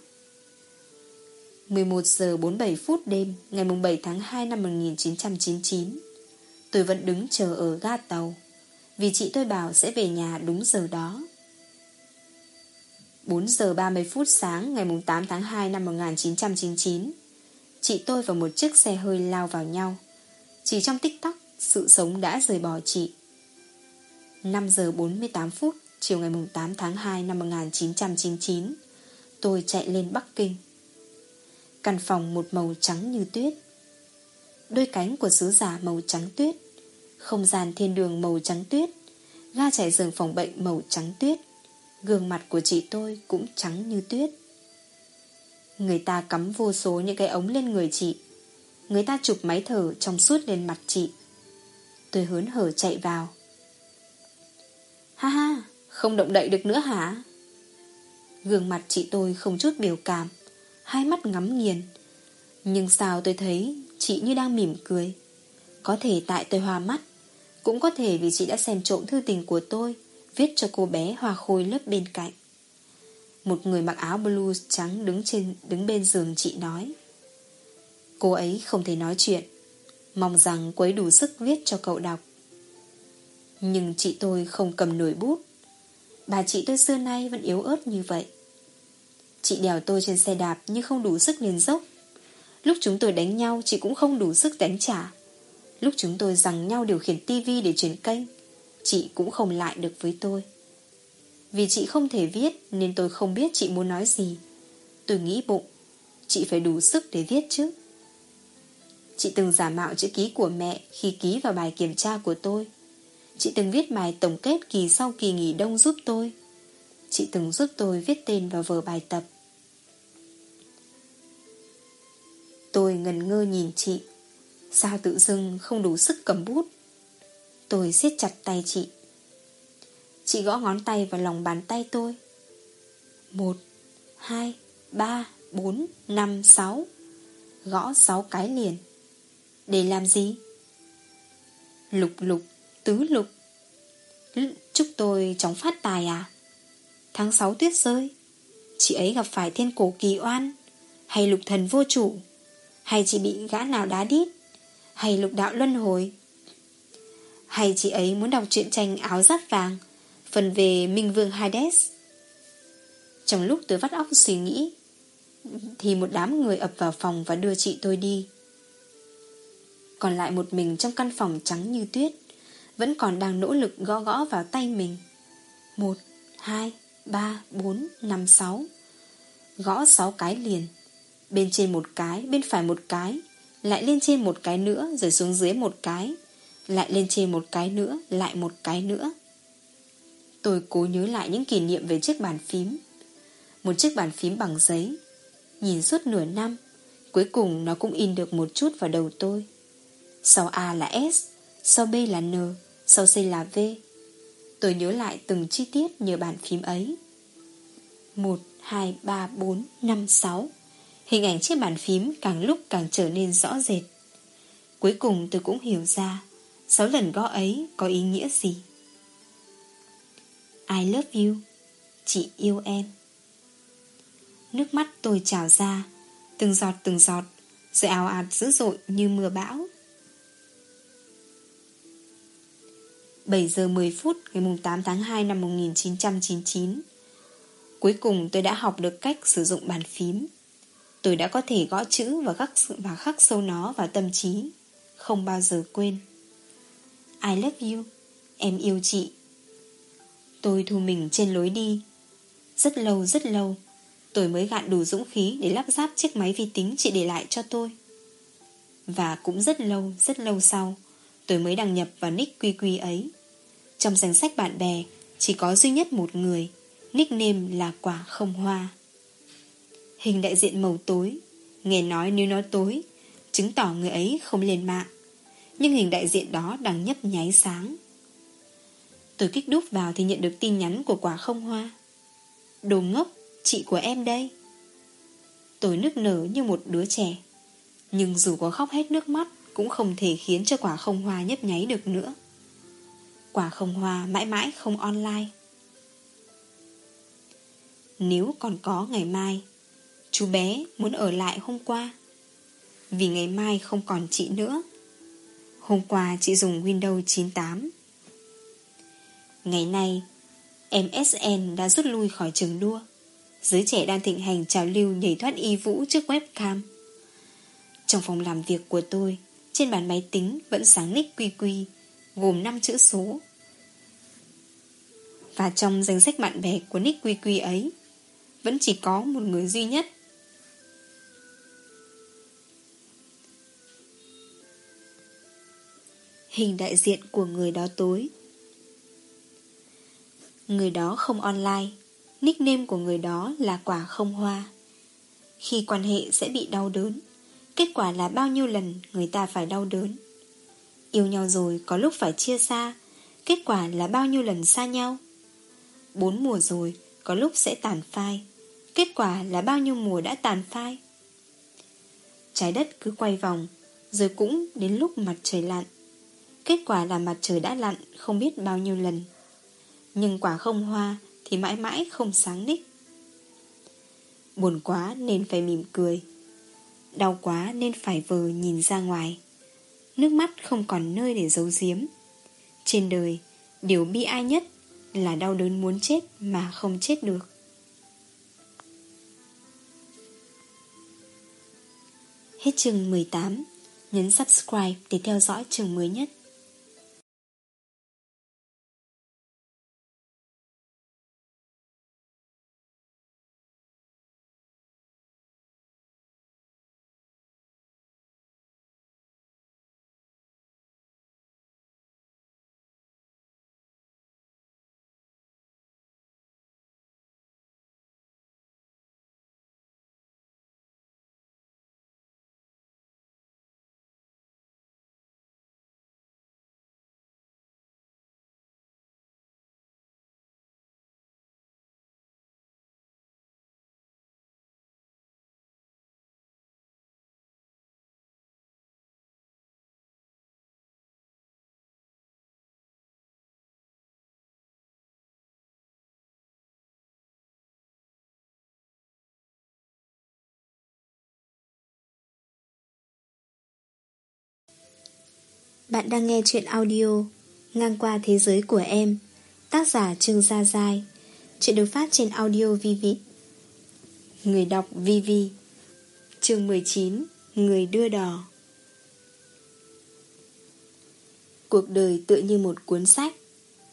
11 giờ 47 phút đêm, Ngày 7 tháng 2 năm 1999 Tôi vẫn đứng chờ ở ga tàu. Vì chị tôi bảo sẽ về nhà đúng giờ đó. 4 giờ 30 phút sáng, ngày 8 tháng 2 năm 1999 Chị tôi và một chiếc xe hơi lao vào nhau. Chỉ trong tích tắc Sự sống đã rời bỏ chị. 5 giờ 48 phút, Chiều ngày 8 tháng 2 năm 1999 Tôi chạy lên Bắc Kinh. Căn phòng một màu trắng như tuyết. Đôi cánh của sứ giả màu trắng tuyết. Không gian thiên đường màu trắng tuyết. Ga chạy giường phòng bệnh màu trắng tuyết. Gương mặt của chị tôi cũng trắng như tuyết. Người ta cắm vô số những cái ống lên người chị. Người ta chụp máy thở trong suốt lên mặt chị. Tôi hớn hở chạy vào. Ha ha, Không động đậy được nữa hả? Gương mặt chị tôi không chút biểu cảm, Hai mắt ngắm nghiền. Nhưng sao tôi thấy Chị như đang mỉm cười. Có thể tại tôi hoa mắt, Cũng có thể vì chị đã xem trộm thư tình của tôi, Viết cho cô bé hoa khôi lớp bên cạnh. Một người mặc áo blue trắng đứng trên, đứng bên giường chị nói. Cô ấy không thể nói chuyện, Mong rằng cô ấy đủ sức viết cho cậu đọc. Nhưng chị tôi không cầm nổi bút. Bà chị tôi xưa nay vẫn yếu ớt như vậy. Chị đèo tôi trên xe đạp Nhưng không đủ sức lên dốc. Lúc chúng tôi đánh nhau, chị cũng không đủ sức đánh trả. Lúc chúng tôi rằng nhau điều khiển tivi để chuyển kênh, Chị cũng không lại được với tôi. Vì chị không thể viết Nên tôi không biết chị muốn nói gì. Tôi nghĩ bụng, Chị phải đủ sức để viết chứ. Chị từng giả mạo chữ ký của mẹ Khi ký vào bài kiểm tra của tôi. Chị từng viết bài tổng kết kỳ sau kỳ nghỉ đông giúp tôi. Chị từng giúp tôi viết tên vào vở bài tập. Tôi ngần ngơ nhìn chị. Sao tự dưng không đủ sức cầm bút? Tôi siết chặt tay chị. Chị gõ ngón tay vào lòng bàn tay tôi. Một, Hai, Ba, Bốn, Năm, Sáu. Gõ sáu cái liền. Để làm gì? Lục lục. Tứ lục. Chúc tôi chóng phát tài à? Tháng 6 tuyết rơi, Chị ấy gặp phải thiên cổ kỳ oan. Hay lục thần vô chủ? Hay chị bị gã nào đá đít? Hay lục đạo luân hồi? Hay chị ấy muốn đọc truyện tranh áo giáp vàng, Phần về Minh Vương Hades? Trong lúc tôi vắt óc suy nghĩ, Thì một đám người ập vào phòng Và đưa chị tôi đi. Còn lại một mình trong căn phòng trắng như tuyết. Vẫn còn đang nỗ lực gõ gõ vào tay mình. Một, hai, 3, 4, 5, 6 Gõ sáu cái liền. Bên trên một cái, bên phải một cái. Lại lên trên một cái nữa Rồi xuống dưới một cái. Lại lên trên một cái nữa, lại một cái nữa. Tôi cố nhớ lại những kỷ niệm về chiếc bàn phím. Một chiếc bàn phím bằng giấy. Nhìn suốt nửa năm Cuối cùng nó cũng in được một chút vào đầu tôi. Sau A là S Sau B là N. Sau C là V Tôi nhớ lại từng chi tiết nhờ bàn phím ấy. 1, 2, 3, 4, 5, 6 Hình ảnh trên bàn phím càng lúc càng trở nên rõ rệt. Cuối cùng tôi cũng hiểu ra 6 lần gõ ấy có ý nghĩa gì. I love you Chị yêu em. Nước mắt tôi trào ra Từng giọt từng giọt Rồi ào ạt dữ dội như mưa bão. 7 giờ 10 phút ngày 8 tháng 2 năm 1999 Cuối cùng tôi đã học được cách sử dụng bàn phím. Tôi đã có thể gõ chữ và khắc, và khắc sâu nó vào tâm trí Không bao giờ quên. I love you Em yêu chị. Tôi thu mình trên lối đi. Rất lâu rất lâu Tôi mới gạn đủ dũng khí để lắp ráp chiếc máy vi tính chị để lại cho tôi. Và cũng rất lâu rất lâu sau Tôi mới đăng nhập vào nick quy quy ấy. Trong danh sách bạn bè, Chỉ có duy nhất một người, Nickname là quả không hoa. Hình đại diện màu tối, Nghe nói nếu nó tối, Chứng tỏ người ấy không lên mạng. Nhưng hình đại diện đó đang nhấp nháy sáng. Tôi kích đúp vào thì nhận được tin nhắn của quả không hoa. Đồ ngốc, Chị của em đây. Tôi nức nở như một đứa trẻ. Nhưng dù có khóc hết nước mắt, Cũng không thể khiến cho quả không hoa nhấp nháy được nữa. Quả không hoa, mãi mãi không online. Nếu còn có ngày mai, Chú bé muốn ở lại hôm qua. Vì ngày mai không còn chị nữa. Hôm qua chị dùng Windows 98 Ngày nay MSN đã rút lui khỏi trường đua. Giới trẻ đang thịnh hành trào lưu nhảy thoát y vũ trước webcam. Trong phòng làm việc của tôi, Trên bàn máy tính vẫn sáng nick quy quy. Gồm 5 chữ số. Và trong danh sách bạn bè của nick quy quy ấy, Vẫn chỉ có một người duy nhất. Hình đại diện của người đó tối. Người đó không online, Nickname của người đó là quả không hoa. Khi quan hệ sẽ bị đau đớn, Kết quả là bao nhiêu lần người ta phải đau đớn. Yêu nhau rồi có lúc phải chia xa. Kết quả là bao nhiêu lần xa nhau? Bốn mùa rồi có lúc sẽ tàn phai. Kết quả là bao nhiêu mùa đã tàn phai? Trái đất cứ quay vòng, Rồi cũng đến lúc mặt trời lặn. Kết quả là mặt trời đã lặn không biết bao nhiêu lần. Nhưng quả không hoa Thì mãi mãi không sáng đích Buồn quá nên phải mỉm cười. Đau quá nên phải vờ nhìn ra ngoài. Nước mắt không còn nơi để giấu giếm. Trên đời, Điều bi ai nhất Là đau đớn muốn chết mà không chết được. Hết chương 18 Nhấn subscribe để theo dõi chương mới nhất. Bạn đang nghe chuyện audio Ngang qua thế giới của em, Tác giả Trương Gia Giai. Chuyện được phát trên audio VV Người đọc VV Chương 19 Người đưa đò. Cuộc đời tựa như một cuốn sách.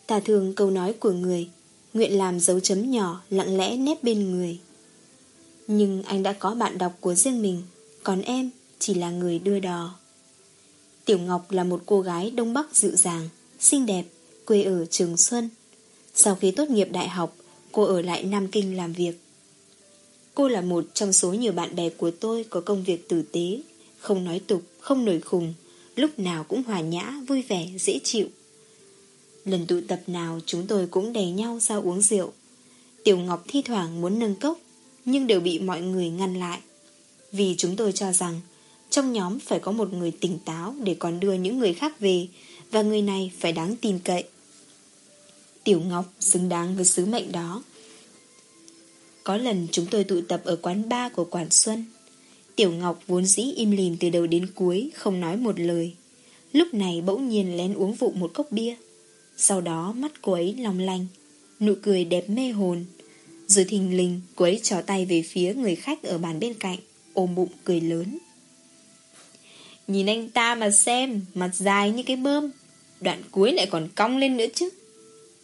Tà thường câu nói của người, Nguyện làm dấu chấm nhỏ, Lặng lẽ nép bên người. Nhưng anh đã có bạn đọc của riêng mình, Còn em chỉ là người đưa đò. Tiểu Ngọc là một cô gái Đông Bắc dịu dàng, xinh đẹp, quê ở Trường Xuân. Sau khi tốt nghiệp đại học, cô ở lại Nam Kinh làm việc. Cô là một trong số nhiều bạn bè của tôi có công việc tử tế, không nói tục, không nổi khùng, lúc nào cũng hòa nhã, vui vẻ, dễ chịu. Lần tụ tập nào chúng tôi cũng đè nhau ra uống rượu. Tiểu Ngọc thi thoảng muốn nâng cốc, nhưng đều bị mọi người ngăn lại. Vì chúng tôi cho rằng trong nhóm phải có một người tỉnh táo để còn đưa những người khác về và người này phải đáng tin cậy. Tiểu Ngọc xứng đáng với sứ mệnh đó. Có lần chúng tôi tụ tập ở quán bar của Quản Xuân. Tiểu Ngọc vốn dĩ im lìm từ đầu đến cuối, không nói một lời. Lúc này bỗng nhiên lén uống vụ một cốc bia. Sau đó mắt cô ấy long lanh Nụ cười đẹp mê hồn Rồi thình lình cô ấy trò tay về phía người khách ở bàn bên cạnh Ôm bụng cười lớn Nhìn anh ta mà xem Mặt dài như cái bơm. Đoạn cuối lại còn cong lên nữa chứ.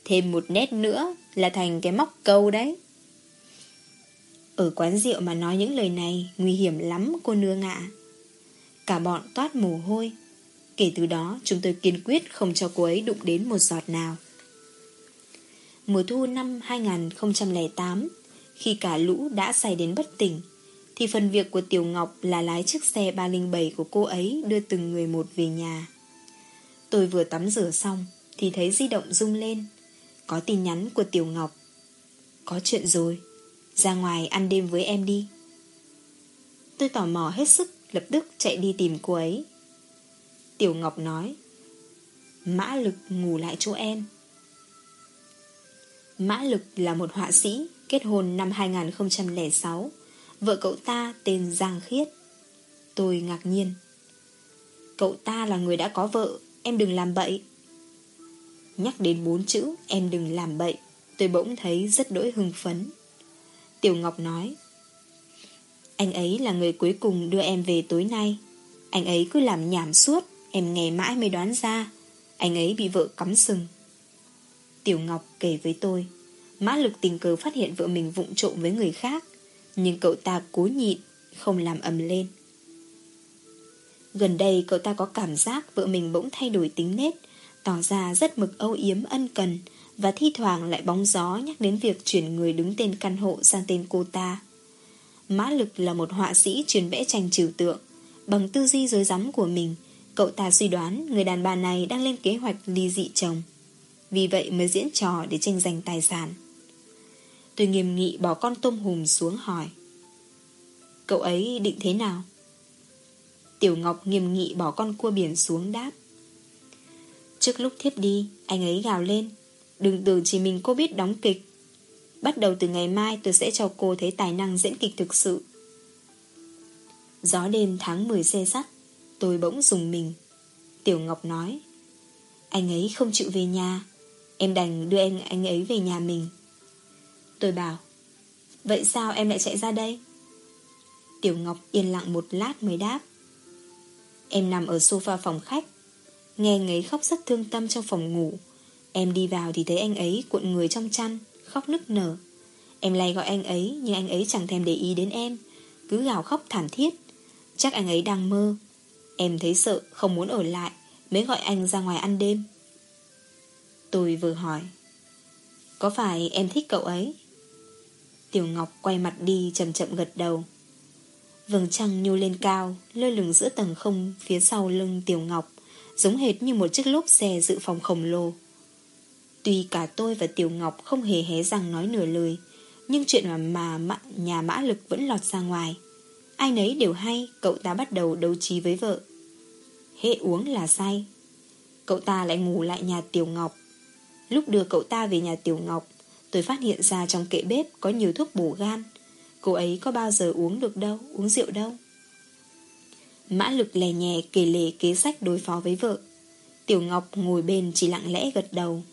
Thêm một nét nữa Là thành cái móc câu đấy. Ở quán rượu mà nói những lời này, Nguy hiểm lắm, cô nương ạ. Cả bọn toát mồ hôi. Kể từ đó, chúng tôi kiên quyết Không cho cô ấy đụng đến một giọt nào. Mùa thu năm 2008 Khi cả lũ đã say đến bất tỉnh thì phần việc của Tiểu Ngọc Là lái chiếc xe 307 của cô ấy Đưa từng người một về nhà. Tôi vừa tắm rửa xong Thì thấy di động rung lên. Có tin nhắn của Tiểu Ngọc. Có chuyện rồi, Ra ngoài ăn đêm với em đi. Tôi tò mò hết sức, Lập tức chạy đi tìm cô ấy. Tiểu Ngọc nói, Mã lực ngủ lại chỗ em. Mã lực là một họa sĩ Kết hôn năm 2006 Vợ cậu ta tên Giang Khiết. Tôi ngạc nhiên. Cậu ta là người đã có vợ, Em đừng làm bậy. Nhắc đến bốn chữ, Em đừng làm bậy, Tôi bỗng thấy rất đỗi hưng phấn. Tiểu Ngọc nói, Anh ấy là người cuối cùng đưa em về tối nay. Anh ấy cứ làm nhảm suốt, Em nghe mãi mới đoán ra, Anh ấy bị vợ cắm sừng. Tiểu Ngọc kể với tôi, Mã lực tình cờ phát hiện vợ mình vụng trộm với người khác nhưng cậu ta cố nhịn, Không làm ầm lên. Gần đây cậu ta có cảm giác Vợ mình bỗng thay đổi tính nết, Tỏ ra rất mực âu yếm, ân cần Và thi thoảng lại bóng gió Nhắc đến việc chuyển người đứng tên căn hộ Sang tên cô ta. Mã lực là một họa sĩ truyền vẽ tranh trừu tượng. Bằng tư duy dối rắm của mình, Cậu ta suy đoán người đàn bà này đang lên kế hoạch ly dị chồng. Vì vậy mới diễn trò để tranh giành tài sản. Tôi nghiêm nghị bỏ con tôm hùm xuống hỏi. Cậu ấy định thế nào? Tiểu Ngọc nghiêm nghị bỏ con cua biển xuống đáp. Trước lúc thiếp đi, Anh ấy gào lên. Đừng tưởng chỉ mình cô biết đóng kịch. Bắt đầu từ ngày mai tôi sẽ cho cô thấy tài năng diễn kịch thực sự. Gió đêm tháng 10 xe sắt, Tôi bỗng dùng mình. Tiểu Ngọc nói, Anh ấy không chịu về nhà. Em đành đưa anh anh ấy về nhà mình. Tôi bảo, Vậy sao em lại chạy ra đây? Tiểu Ngọc yên lặng một lát mới đáp, Em nằm ở sofa phòng khách, Nghe anh ấy khóc rất thương tâm trong phòng ngủ. Em đi vào thì thấy anh ấy cuộn người trong chăn, Khóc nức nở. Em lay gọi anh ấy, Nhưng anh ấy chẳng thèm để ý đến em, Cứ gào khóc thảm thiết. Chắc anh ấy đang mơ. Em thấy sợ, không muốn ở lại, Mới gọi anh ra ngoài ăn đêm. Tôi vừa hỏi, Có phải em thích cậu ấy? Tiểu Ngọc quay mặt đi chậm chậm gật đầu. Vầng trăng nhô lên cao Lơ lửng giữa tầng không Phía sau lưng Tiểu Ngọc Giống hệt như một chiếc lốp xe dự phòng khổng lồ. Tuy cả tôi và Tiểu Ngọc Không hề hé răng nói nửa lời Nhưng chuyện mà, mà nhà mã lực vẫn lọt ra ngoài. Ai nấy đều hay Cậu ta bắt đầu đấu trí với vợ. Hệ uống là say. Cậu ta lại ngủ lại nhà Tiểu Ngọc. Lúc đưa cậu ta về nhà Tiểu Ngọc Tôi phát hiện ra trong kệ bếp Có nhiều thuốc bổ gan. Cô ấy có bao giờ uống được đâu, Uống rượu đâu. Mã lực lè nhẹ kể lể kế sách đối phó với vợ. Tiểu Ngọc ngồi bên chỉ lặng lẽ gật đầu.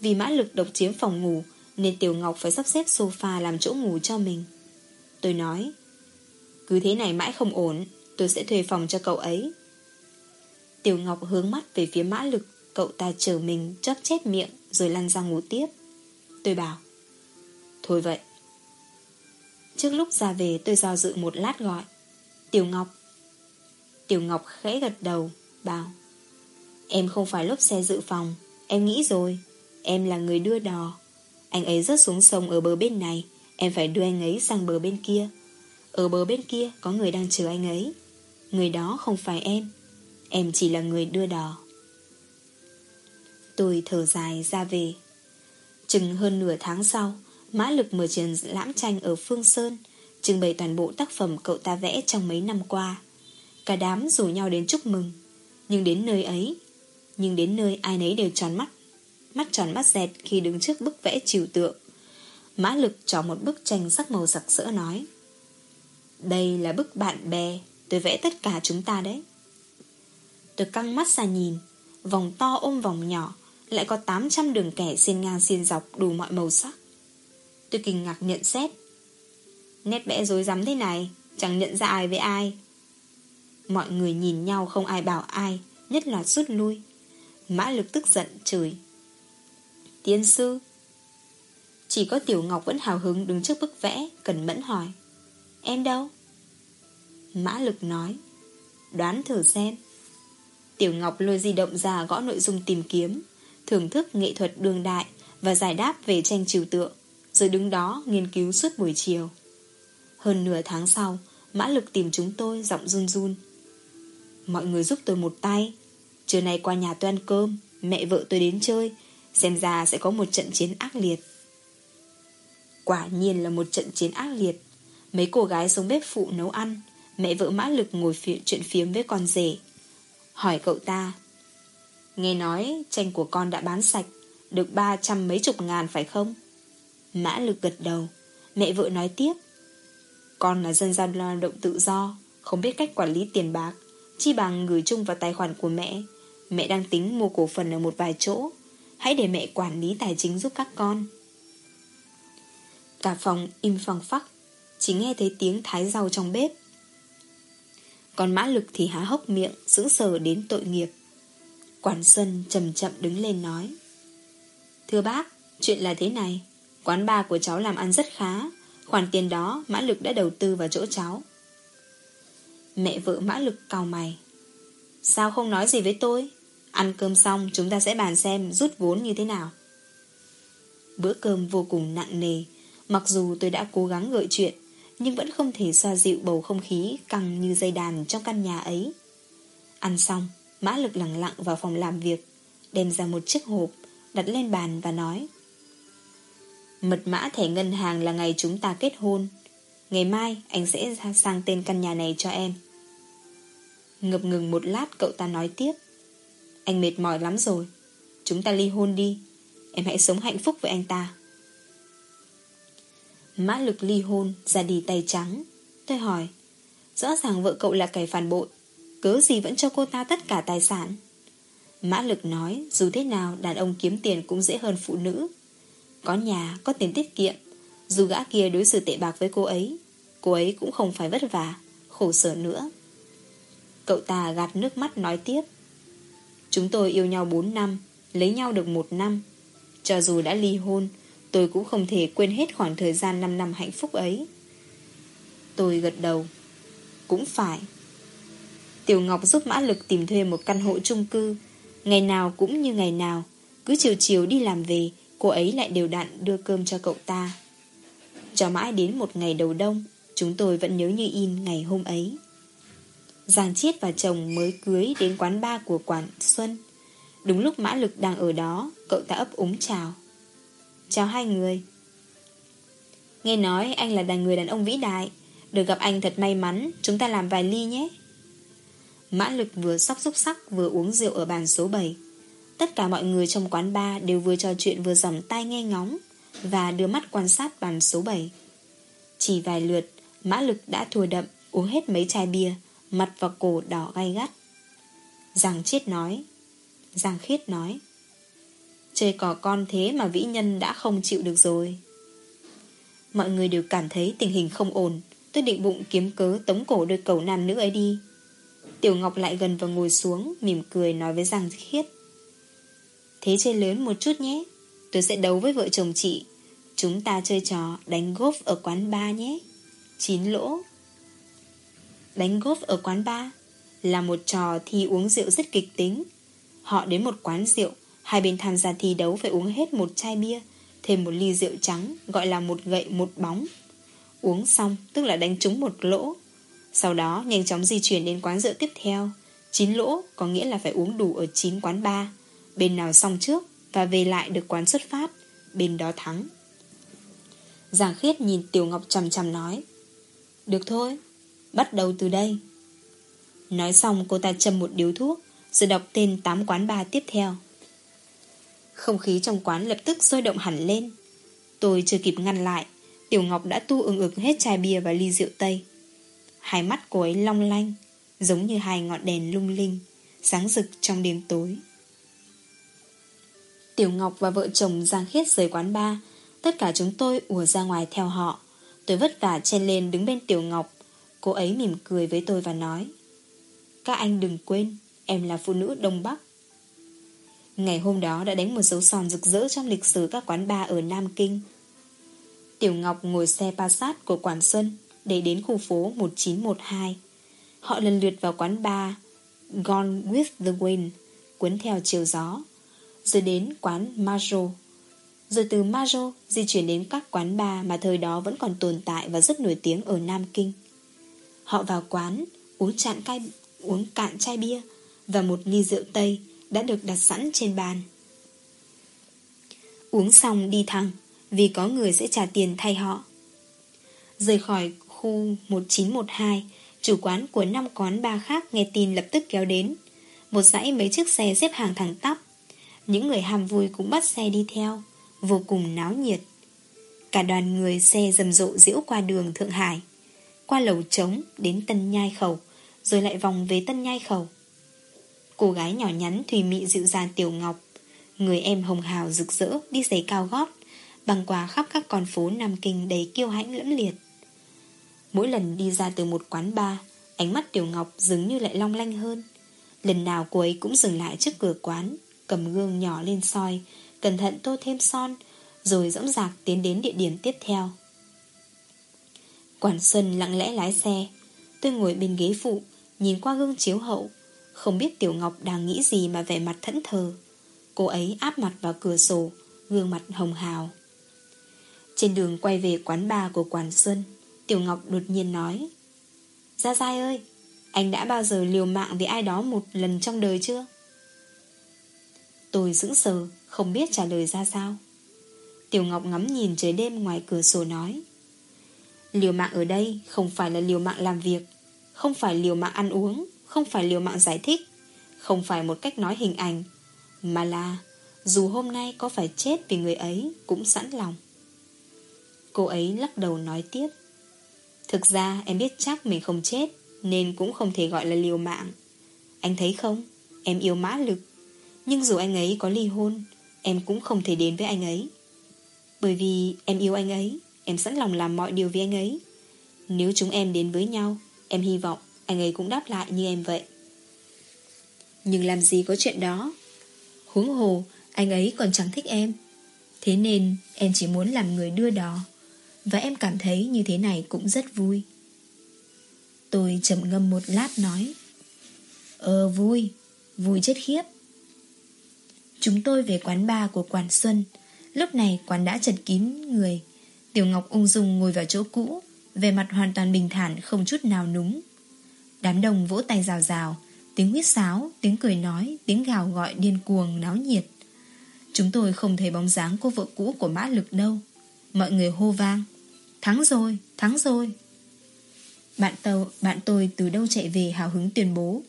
Vì mã lực độc chiếm phòng ngủ, Nên Tiểu Ngọc phải sắp xếp sofa làm chỗ ngủ cho mình. Tôi nói, Cứ thế này mãi không ổn, Tôi sẽ thuê phòng cho cậu ấy. Tiểu Ngọc hướng mắt về phía mã lực, Cậu ta chờ mình chớp chép miệng Rồi lăn ra ngủ tiếp. Tôi bảo. Thôi vậy. Trước lúc ra về, tôi do dự một lát gọi. Tiểu Ngọc. Tiểu Ngọc khẽ gật đầu, Bảo. Em không phải lốp xe dự phòng, Em nghĩ rồi. Em là người đưa đò. Anh ấy rớt xuống sông ở bờ bên này, Em phải đưa anh ấy sang bờ bên kia. Ở bờ bên kia có người đang chờ anh ấy. Người đó không phải em. Em chỉ là người đưa đò. Tôi thở dài ra về. Chừng hơn nửa tháng sau, Mã lực mở triển lãm tranh ở Phương Sơn Trưng bày toàn bộ tác phẩm cậu ta vẽ trong mấy năm qua. Cả đám rủ nhau đến chúc mừng. Nhưng đến nơi ấy, Nhưng đến nơi ai nấy đều tròn mắt Mắt tròn mắt dẹt khi đứng trước bức vẽ trừu tượng. Mã lực cho một bức tranh sắc màu sặc sỡ nói, Đây là bức bạn bè, Tôi vẽ tất cả chúng ta đấy. Tôi căng mắt ra nhìn, Vòng to ôm vòng nhỏ lại có 800 đường kẻ xiên ngang xiên dọc đủ mọi màu sắc. Tôi kinh ngạc nhận xét. Nét vẽ rối rắm thế này, chẳng nhận ra ai với ai. Mọi người nhìn nhau không ai bảo ai, nhất là rút lui. Mã lực tức giận chửi. Tiên sư. Chỉ có Tiểu Ngọc vẫn hào hứng đứng trước bức vẽ, cần mẫn hỏi. Em đâu? Mã lực nói. Đoán thử xem. Tiểu Ngọc lôi di động ra gõ nội dung tìm kiếm, thưởng thức nghệ thuật đương đại và giải đáp về tranh trừu tượng, rồi đứng đó nghiên cứu suốt buổi chiều. Hơn nửa tháng sau, Mã Lực tìm chúng tôi giọng run run. Mọi người giúp tôi một tay. Trưa nay qua nhà tôi ăn cơm, mẹ vợ tôi đến chơi, xem ra sẽ có một trận chiến ác liệt. Quả nhiên là một trận chiến ác liệt. Mấy cô gái xuống bếp phụ nấu ăn, mẹ vợ Mã Lực ngồi phiện chuyện phiếm với con rể. Hỏi cậu ta, nghe nói tranh của con đã bán sạch, được ba trăm mấy chục ngàn phải không? Mã Lực gật đầu, mẹ vợ nói tiếp, con là dân gian lao động tự do, không biết cách quản lý tiền bạc, chi bằng gửi chung vào tài khoản của mẹ. Mẹ đang tính mua cổ phần ở một vài chỗ. Hãy để mẹ quản lý tài chính giúp các con. Cả phòng im phăng phắc, chỉ nghe thấy tiếng thái rau trong bếp. Còn mã lực thì há hốc miệng, sững sờ đến tội nghiệp. Quản Xuân chậm chậm đứng lên nói. Thưa bác, chuyện là thế này. Quán bar của cháu làm ăn rất khá, Khoản tiền đó Mã Lực đã đầu tư vào chỗ cháu. Mẹ vợ Mã Lực cau mày. Sao không nói gì với tôi? Ăn cơm xong chúng ta sẽ bàn xem Rút vốn như thế nào. Bữa cơm vô cùng nặng nề. Mặc dù tôi đã cố gắng gợi chuyện Nhưng vẫn không thể xoa dịu bầu không khí Căng như dây đàn trong căn nhà ấy. Ăn xong Mã Lực lặng lặng vào phòng làm việc Đem ra một chiếc hộp Đặt lên bàn và nói Mật mã thẻ ngân hàng là ngày chúng ta kết hôn. Ngày mai anh sẽ sang tên căn nhà này cho em. Ngập ngừng một lát cậu ta nói tiếp. Anh mệt mỏi lắm rồi. Chúng ta ly hôn đi. Em hãy sống hạnh phúc với anh ta. Mã lực ly hôn, ra đi tay trắng. Tôi hỏi, rõ ràng vợ cậu là kẻ phản bội, cớ gì vẫn cho cô ta tất cả tài sản? Mã lực nói, dù thế nào đàn ông kiếm tiền cũng dễ hơn phụ nữ. Có nhà, có tiền tiết kiệm. Dù gã kia đối xử tệ bạc với cô ấy Cô ấy cũng không phải vất vả Khổ sở nữa. Cậu ta gạt nước mắt nói tiếp. Chúng tôi yêu nhau 4 năm Lấy nhau được một năm. Cho dù đã ly hôn Tôi cũng không thể quên hết khoảng thời gian 5 năm hạnh phúc ấy. Tôi gật đầu. Cũng phải. Tiểu Ngọc giúp Mã Lực tìm thuê một căn hộ chung cư. Ngày nào cũng như ngày nào, Cứ chiều chiều đi làm về, Cô ấy lại đều đặn đưa cơm cho cậu ta. Cho mãi đến một ngày đầu đông, Chúng tôi vẫn nhớ như in ngày hôm ấy. Giang Chiết và chồng mới cưới đến quán bar của Quản Xuân. Đúng lúc Mã Lực đang ở đó, Cậu ta ấp úng chào. Chào hai người. Nghe nói anh là đàn người đàn ông vĩ đại, Được gặp anh thật may mắn, Chúng ta làm vài ly nhé. Mã Lực vừa sóc xúc sắc Vừa uống rượu ở bàn số 7 Tất cả mọi người trong quán bar đều vừa trò chuyện vừa dòng tai nghe ngóng và đưa mắt quan sát bàn số 7. Chỉ vài lượt, mã lực đã thua đậm, uống hết mấy chai bia, mặt và cổ đỏ gay gắt. Giang chết nói, Giang Khiết nói, Chơi cỏ con thế mà vĩ nhân đã không chịu được rồi. Mọi người đều cảm thấy tình hình không ổn, tôi định bụng kiếm cớ tống cổ đôi cầu nam nữ ấy đi. Tiểu Ngọc lại gần và ngồi xuống, mỉm cười nói với Giang Khiết. Thế chơi lớn một chút nhé Tôi sẽ đấu với vợ chồng chị. Chúng ta chơi trò đánh golf ở quán bar nhé. Chín lỗ. Đánh golf ở quán bar Là một trò thi uống rượu rất kịch tính. Họ đến một quán rượu Hai bên tham gia thi đấu phải uống hết một chai bia Thêm một ly rượu trắng Gọi là một gậy một bóng. Uống xong tức là đánh trúng một lỗ. Sau đó, nhanh chóng di chuyển đến quán rượu tiếp theo. Chín lỗ có nghĩa là phải uống đủ ở chín quán ba. Bên nào xong trước Và về lại được quán xuất phát, Bên đó thắng. Giang khiết nhìn Tiểu Ngọc chầm chầm nói, Được thôi, Bắt đầu từ đây. Nói xong, cô ta châm một điếu thuốc, Rồi đọc tên 8 quán ba tiếp theo. Không khí trong quán lập tức sôi động hẳn lên. Tôi chưa kịp ngăn lại, Tiểu Ngọc đã tu ứng ực hết chai bia và ly rượu tây. Hai mắt cô ấy long lanh, Giống như hai ngọn đèn lung linh, Sáng rực trong đêm tối. Tiểu Ngọc và vợ chồng Giang Khiết rời quán bar. Tất cả chúng tôi ùa ra ngoài theo họ. Tôi vất vả chen lên đứng bên Tiểu Ngọc. Cô ấy mỉm cười với tôi và nói, Các anh đừng quên, Em là phụ nữ Đông Bắc. Ngày hôm đó đã đánh một dấu son rực rỡ Trong lịch sử các quán bar ở Nam Kinh. Tiểu Ngọc ngồi xe Passat của Quản Xuân. Để đến khu phố 1912 Họ lần lượt vào quán bar Gone with the Wind Cuốn theo chiều gió Rồi đến quán Majo. Rồi từ Majo di chuyển đến các quán bar Mà thời đó vẫn còn tồn tại Và rất nổi tiếng ở Nam Kinh. Họ vào quán Uống chạn cay, uống cạn chai bia Và một ly rượu Tây Đã được đặt sẵn trên bàn. Uống xong đi thẳng Vì có người sẽ trả tiền thay họ. Rời khỏi khu 1912 Chủ quán của năm quán ba khác nghe tin lập tức kéo đến. Một dãy mấy chiếc xe xếp hàng thẳng tắp. Những người ham vui cũng bắt xe đi theo, vô cùng náo nhiệt. Cả đoàn người xe rầm rộ diễu qua đường Thượng Hải, qua lầu trống đến Tân Nhai Khẩu, rồi lại vòng về Tân Nhai Khẩu. Cô gái nhỏ nhắn thùy mị dịu dàng Tiểu Ngọc, người em hồng hào rực rỡ đi giày cao gót, băng qua khắp các con phố Nam Kinh đầy kiêu hãnh lẫm liệt. Mỗi lần đi ra từ một quán bar, Ánh mắt Tiểu Ngọc dường như lại long lanh hơn. Lần nào cô ấy cũng dừng lại trước cửa quán, Cầm gương nhỏ lên soi, Cẩn thận tô thêm son, Rồi dõng dạc tiến đến địa điểm tiếp theo. Quản Xuân lặng lẽ lái xe. Tôi ngồi bên ghế phụ, Nhìn qua gương chiếu hậu. Không biết Tiểu Ngọc đang nghĩ gì mà vẻ mặt thẫn thờ. Cô ấy áp mặt vào cửa sổ, Gương mặt hồng hào. Trên đường quay về quán bar của Quản Xuân Tiểu Ngọc đột nhiên nói. Gia Giai ơi, Anh đã bao giờ liều mạng với ai đó một lần trong đời chưa? Tôi sững sờ, Không biết trả lời ra sao. Tiểu Ngọc ngắm nhìn trời đêm ngoài cửa sổ nói. Liều mạng ở đây Không phải là liều mạng làm việc, Không phải liều mạng ăn uống, Không phải liều mạng giải thích, Không phải một cách nói hình ảnh, Mà là Dù hôm nay có phải chết vì người ấy Cũng sẵn lòng. Cô ấy lắc đầu nói tiếp. Thực ra, em biết chắc mình không chết, Nên cũng không thể gọi là liều mạng. Anh thấy không? Em yêu mã lực. Nhưng dù anh ấy có ly hôn, Em cũng không thể đến với anh ấy. Bởi vì em yêu anh ấy, Em sẵn lòng làm mọi điều vì anh ấy. Nếu chúng em đến với nhau, Em hy vọng anh ấy cũng đáp lại như em vậy. Nhưng làm gì có chuyện đó? Huống hồ, Anh ấy còn chẳng thích em. Thế nên em chỉ muốn làm người đưa đò và em cảm thấy như thế này cũng rất vui. Tôi trầm ngâm một lát nói Ờ vui Vui chết khiếp. Chúng tôi về quán bar của Quản Xuân. Lúc này quán đã chật kín người. Tiểu Ngọc ung dung ngồi vào chỗ cũ Về mặt hoàn toàn bình thản Không chút nào núng. Đám đông vỗ tay rào rào Tiếng huyết sáo, tiếng cười nói Tiếng gào gọi điên cuồng, náo nhiệt. Chúng tôi không thấy bóng dáng cô vợ cũ của mã lực đâu. Mọi người hô vang. Thắng rồi, thắng rồi. Bạn tàu, bạn tôi từ đâu chạy về hào hứng tuyên bố.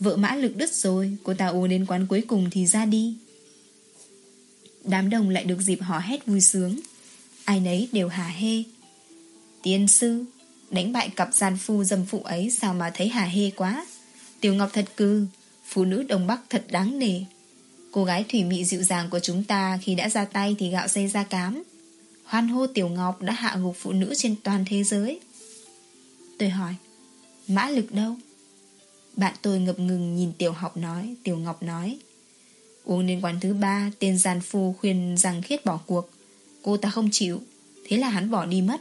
Vợ mã lực đứt rồi, cô ta ô đến quán cuối cùng thì ra đi. Đám đông lại được dịp hò hét vui sướng. Ai nấy đều hà hê. Tiên sư, đánh bại cặp gian phu dâm phụ ấy sao mà thấy hà hê quá. Tiểu Ngọc thật cư, phụ nữ Đông Bắc thật đáng nể. Cô gái thủy mị dịu dàng của chúng ta khi đã ra tay thì gạo xây ra cám hoan hô Tiểu Ngọc đã hạ gục phụ nữ trên toàn thế giới. Tôi hỏi, mã lực đâu? Bạn tôi ngập ngừng nhìn Tiểu học nói, Tiểu Ngọc nói. Uống đến quán thứ ba, tên giàn phu khuyên rằng khiết bỏ cuộc. Cô ta không chịu, thế là hắn bỏ đi mất.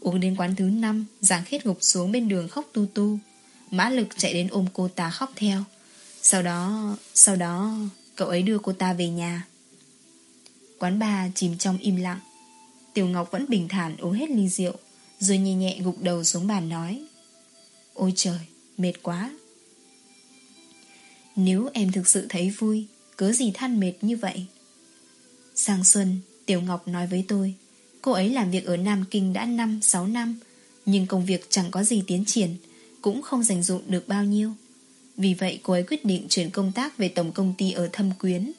Uống đến quán thứ năm, giảng khiết gục xuống bên đường khóc tu tu. Mã lực chạy đến ôm cô ta khóc theo. Sau đó, sau đó, cậu ấy đưa cô ta về nhà. Quán bà chìm trong im lặng. Tiểu Ngọc vẫn bình thản uống hết ly rượu Rồi nhẹ nhẹ gục đầu xuống bàn nói. Ôi trời, mệt quá. Nếu em thực sự thấy vui Cớ gì than mệt như vậy? Sang xuân Tiểu Ngọc nói với tôi Cô ấy làm việc ở Nam Kinh đã 5-6 năm Nhưng công việc chẳng có gì tiến triển Cũng không dành dụng được bao nhiêu. Vì vậy cô ấy quyết định chuyển công tác Về tổng công ty ở Thâm Quyến.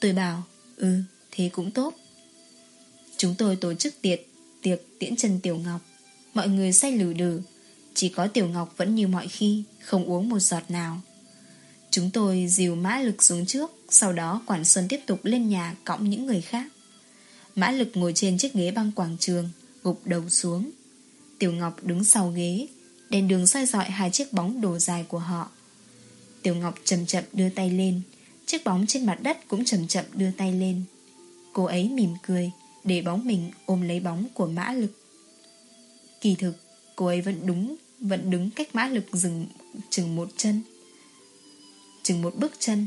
Tôi bảo Ừ thế cũng tốt. Chúng tôi tổ chức tiệc Tiệc tiễn chân Tiểu Ngọc. Mọi người say lử đừ. Chỉ có Tiểu Ngọc vẫn như mọi khi, Không uống một giọt nào. Chúng tôi dìu mã lực xuống trước, Sau đó Quản Xuân tiếp tục lên nhà Cõng những người khác. Mã lực ngồi trên chiếc ghế băng quảng trường, Gục đầu xuống. Tiểu Ngọc đứng sau ghế, Đèn đường soi dọi hai chiếc bóng đồ dài của họ. Tiểu Ngọc chậm chậm đưa tay lên, Chiếc bóng trên mặt đất cũng chậm chậm đưa tay lên. Cô ấy mỉm cười để bóng mình ôm lấy bóng của mã lực. Kỳ thực, Cô ấy vẫn đúng, Vẫn đứng cách mã lực dừng, chừng một chân. Chừng một bước chân,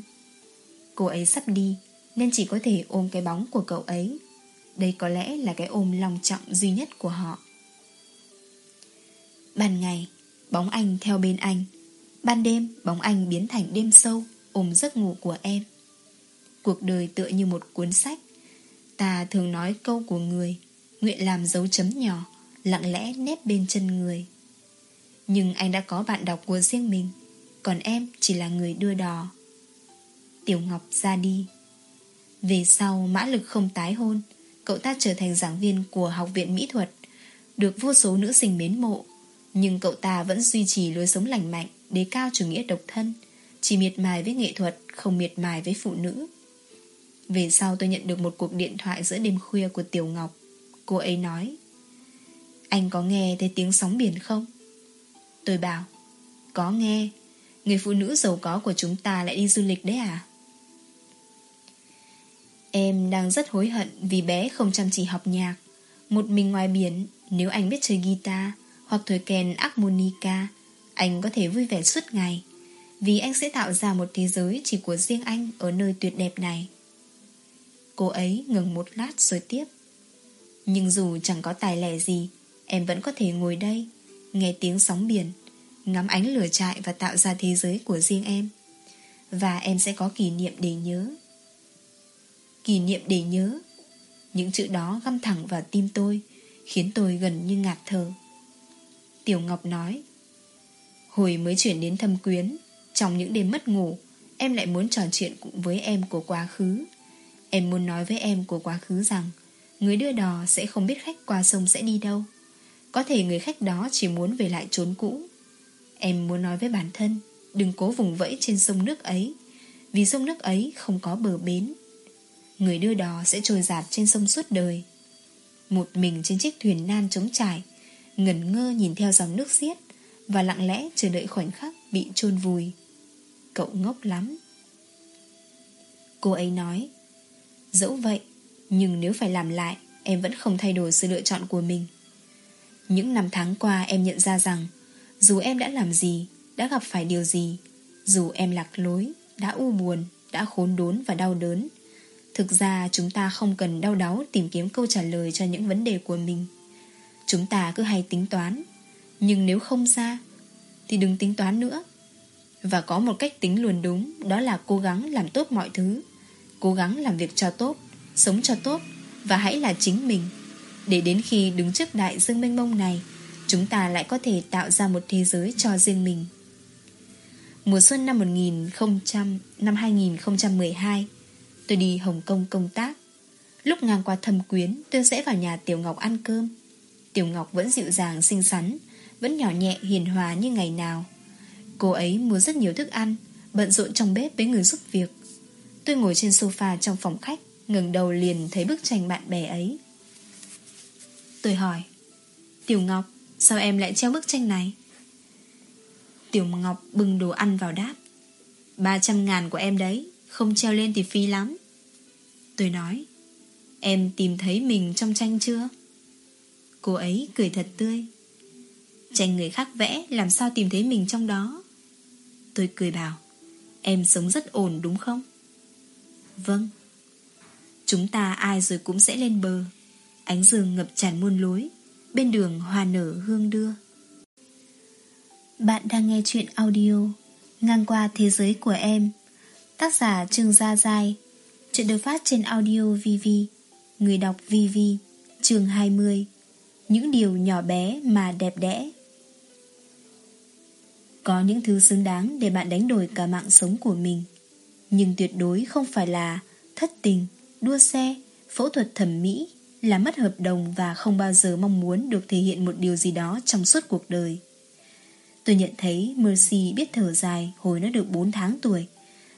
Cô ấy sắp đi, Nên chỉ có thể ôm cái bóng của cậu ấy. Đây có lẽ là cái ôm lòng trọng duy nhất của họ. Ban ngày, Bóng anh theo bên anh. Ban đêm, bóng anh biến thành đêm sâu, Ôm giấc ngủ của em. Cuộc đời tựa như một cuốn sách. Ta thường nói câu của người, Nguyện làm dấu chấm nhỏ, Lặng lẽ nép bên chân người. Nhưng anh đã có bạn đọc của riêng mình, Còn em chỉ là người đưa đò. Tiểu Ngọc ra đi. Về sau, mã lực không tái hôn, Cậu ta trở thành giảng viên của Học viện Mỹ thuật, Được vô số nữ sinh mến mộ. Nhưng cậu ta vẫn duy trì lối sống lành mạnh, Đề cao chủ nghĩa độc thân, Chỉ miệt mài với nghệ thuật, Không miệt mài với phụ nữ. Về sau tôi nhận được một cuộc điện thoại Giữa đêm khuya của Tiểu Ngọc Cô ấy nói Anh có nghe thấy tiếng sóng biển không? Tôi bảo Có nghe Người phụ nữ giàu có của chúng ta lại đi du lịch đấy à? Em đang rất hối hận vì bé không chăm chỉ học nhạc. Một mình ngoài biển, nếu anh biết chơi guitar hoặc thổi kèn harmonica, anh có thể vui vẻ suốt ngày. Vì anh sẽ tạo ra một thế giới chỉ của riêng anh ở nơi tuyệt đẹp này. Cô ấy ngừng một lát rồi tiếp. Nhưng dù chẳng có tài lẻ gì, em vẫn có thể ngồi đây, nghe tiếng sóng biển, ngắm ánh lửa trại và tạo ra thế giới của riêng em. Và em sẽ có kỷ niệm để nhớ. Kỷ niệm để nhớ Những chữ đó găm thẳng vào tim tôi Khiến tôi gần như ngạt thở Tiểu Ngọc nói Hồi mới chuyển đến thâm quyến Trong những đêm mất ngủ Em lại muốn trò chuyện cùng với em của quá khứ Em muốn nói với em của quá khứ rằng, Người đưa đò sẽ không biết khách qua sông sẽ đi đâu. Có thể người khách đó chỉ muốn về lại chốn cũ. Em muốn nói với bản thân, Đừng cố vùng vẫy trên sông nước ấy, Vì sông nước ấy không có bờ bến. Người đưa đò sẽ trôi giạt trên sông suốt đời. Một mình trên chiếc thuyền nan trống trải, Ngẩn ngơ nhìn theo dòng nước xiết Và lặng lẽ chờ đợi khoảnh khắc bị chôn vùi. Cậu ngốc lắm. Cô ấy nói Dẫu vậy Nhưng nếu phải làm lại Em vẫn không thay đổi sự lựa chọn của mình Những năm tháng qua em nhận ra rằng Dù em đã làm gì Đã gặp phải điều gì Dù em lạc lối Đã u buồn Đã khốn đốn và đau đớn Thực ra chúng ta không cần đau đáu tìm kiếm câu trả lời cho những vấn đề của mình. Chúng ta cứ hay tính toán. Nhưng nếu không ra, thì đừng tính toán nữa. Và có một cách tính luôn đúng, đó là cố gắng làm tốt mọi thứ. Cố gắng làm việc cho tốt, sống cho tốt, và hãy là chính mình. Để đến khi đứng trước đại dương mênh mông này, chúng ta lại có thể tạo ra một thế giới cho riêng mình. Mùa xuân năm 1000, năm 2012 Tôi đi Hồng Kông công tác Lúc ngang qua thâm quyến Tôi sẽ vào nhà Tiểu Ngọc ăn cơm Tiểu Ngọc vẫn dịu dàng xinh xắn Vẫn nhỏ nhẹ hiền hòa như ngày nào Cô ấy mua rất nhiều thức ăn Bận rộn trong bếp với người giúp việc Tôi ngồi trên sofa trong phòng khách, ngẩng đầu liền thấy bức tranh bạn bè ấy Tôi hỏi, Tiểu Ngọc, Sao em lại treo bức tranh này Tiểu Ngọc bưng đồ ăn vào đáp 300 ngàn của em đấy, Không treo lên thì phi lắm Tôi nói, Em tìm thấy mình trong tranh chưa? Cô ấy cười thật tươi, Tranh người khác vẽ, Làm sao tìm thấy mình trong đó Tôi cười bảo, Em sống rất ổn đúng không? Vâng. Chúng ta ai rồi cũng sẽ lên bờ. Ánh dương ngập tràn muôn lối. Bên đường hoa nở hương đưa. Bạn đang nghe chuyện audio Ngang qua thế giới của em. Tác giả Trương Gia Giai. Chuyện được phát trên audio VV Người đọc VV Trường 20 Những điều nhỏ bé mà đẹp đẽ. Có những thứ xứng đáng để bạn đánh đổi cả mạng sống của mình. Nhưng tuyệt đối không phải là thất tình, đua xe, phẫu thuật thẩm mỹ là mất hợp đồng và không bao giờ mong muốn được thể hiện một điều gì đó trong suốt cuộc đời. Tôi nhận thấy Mercy biết thở dài hồi nó được 4 tháng tuổi.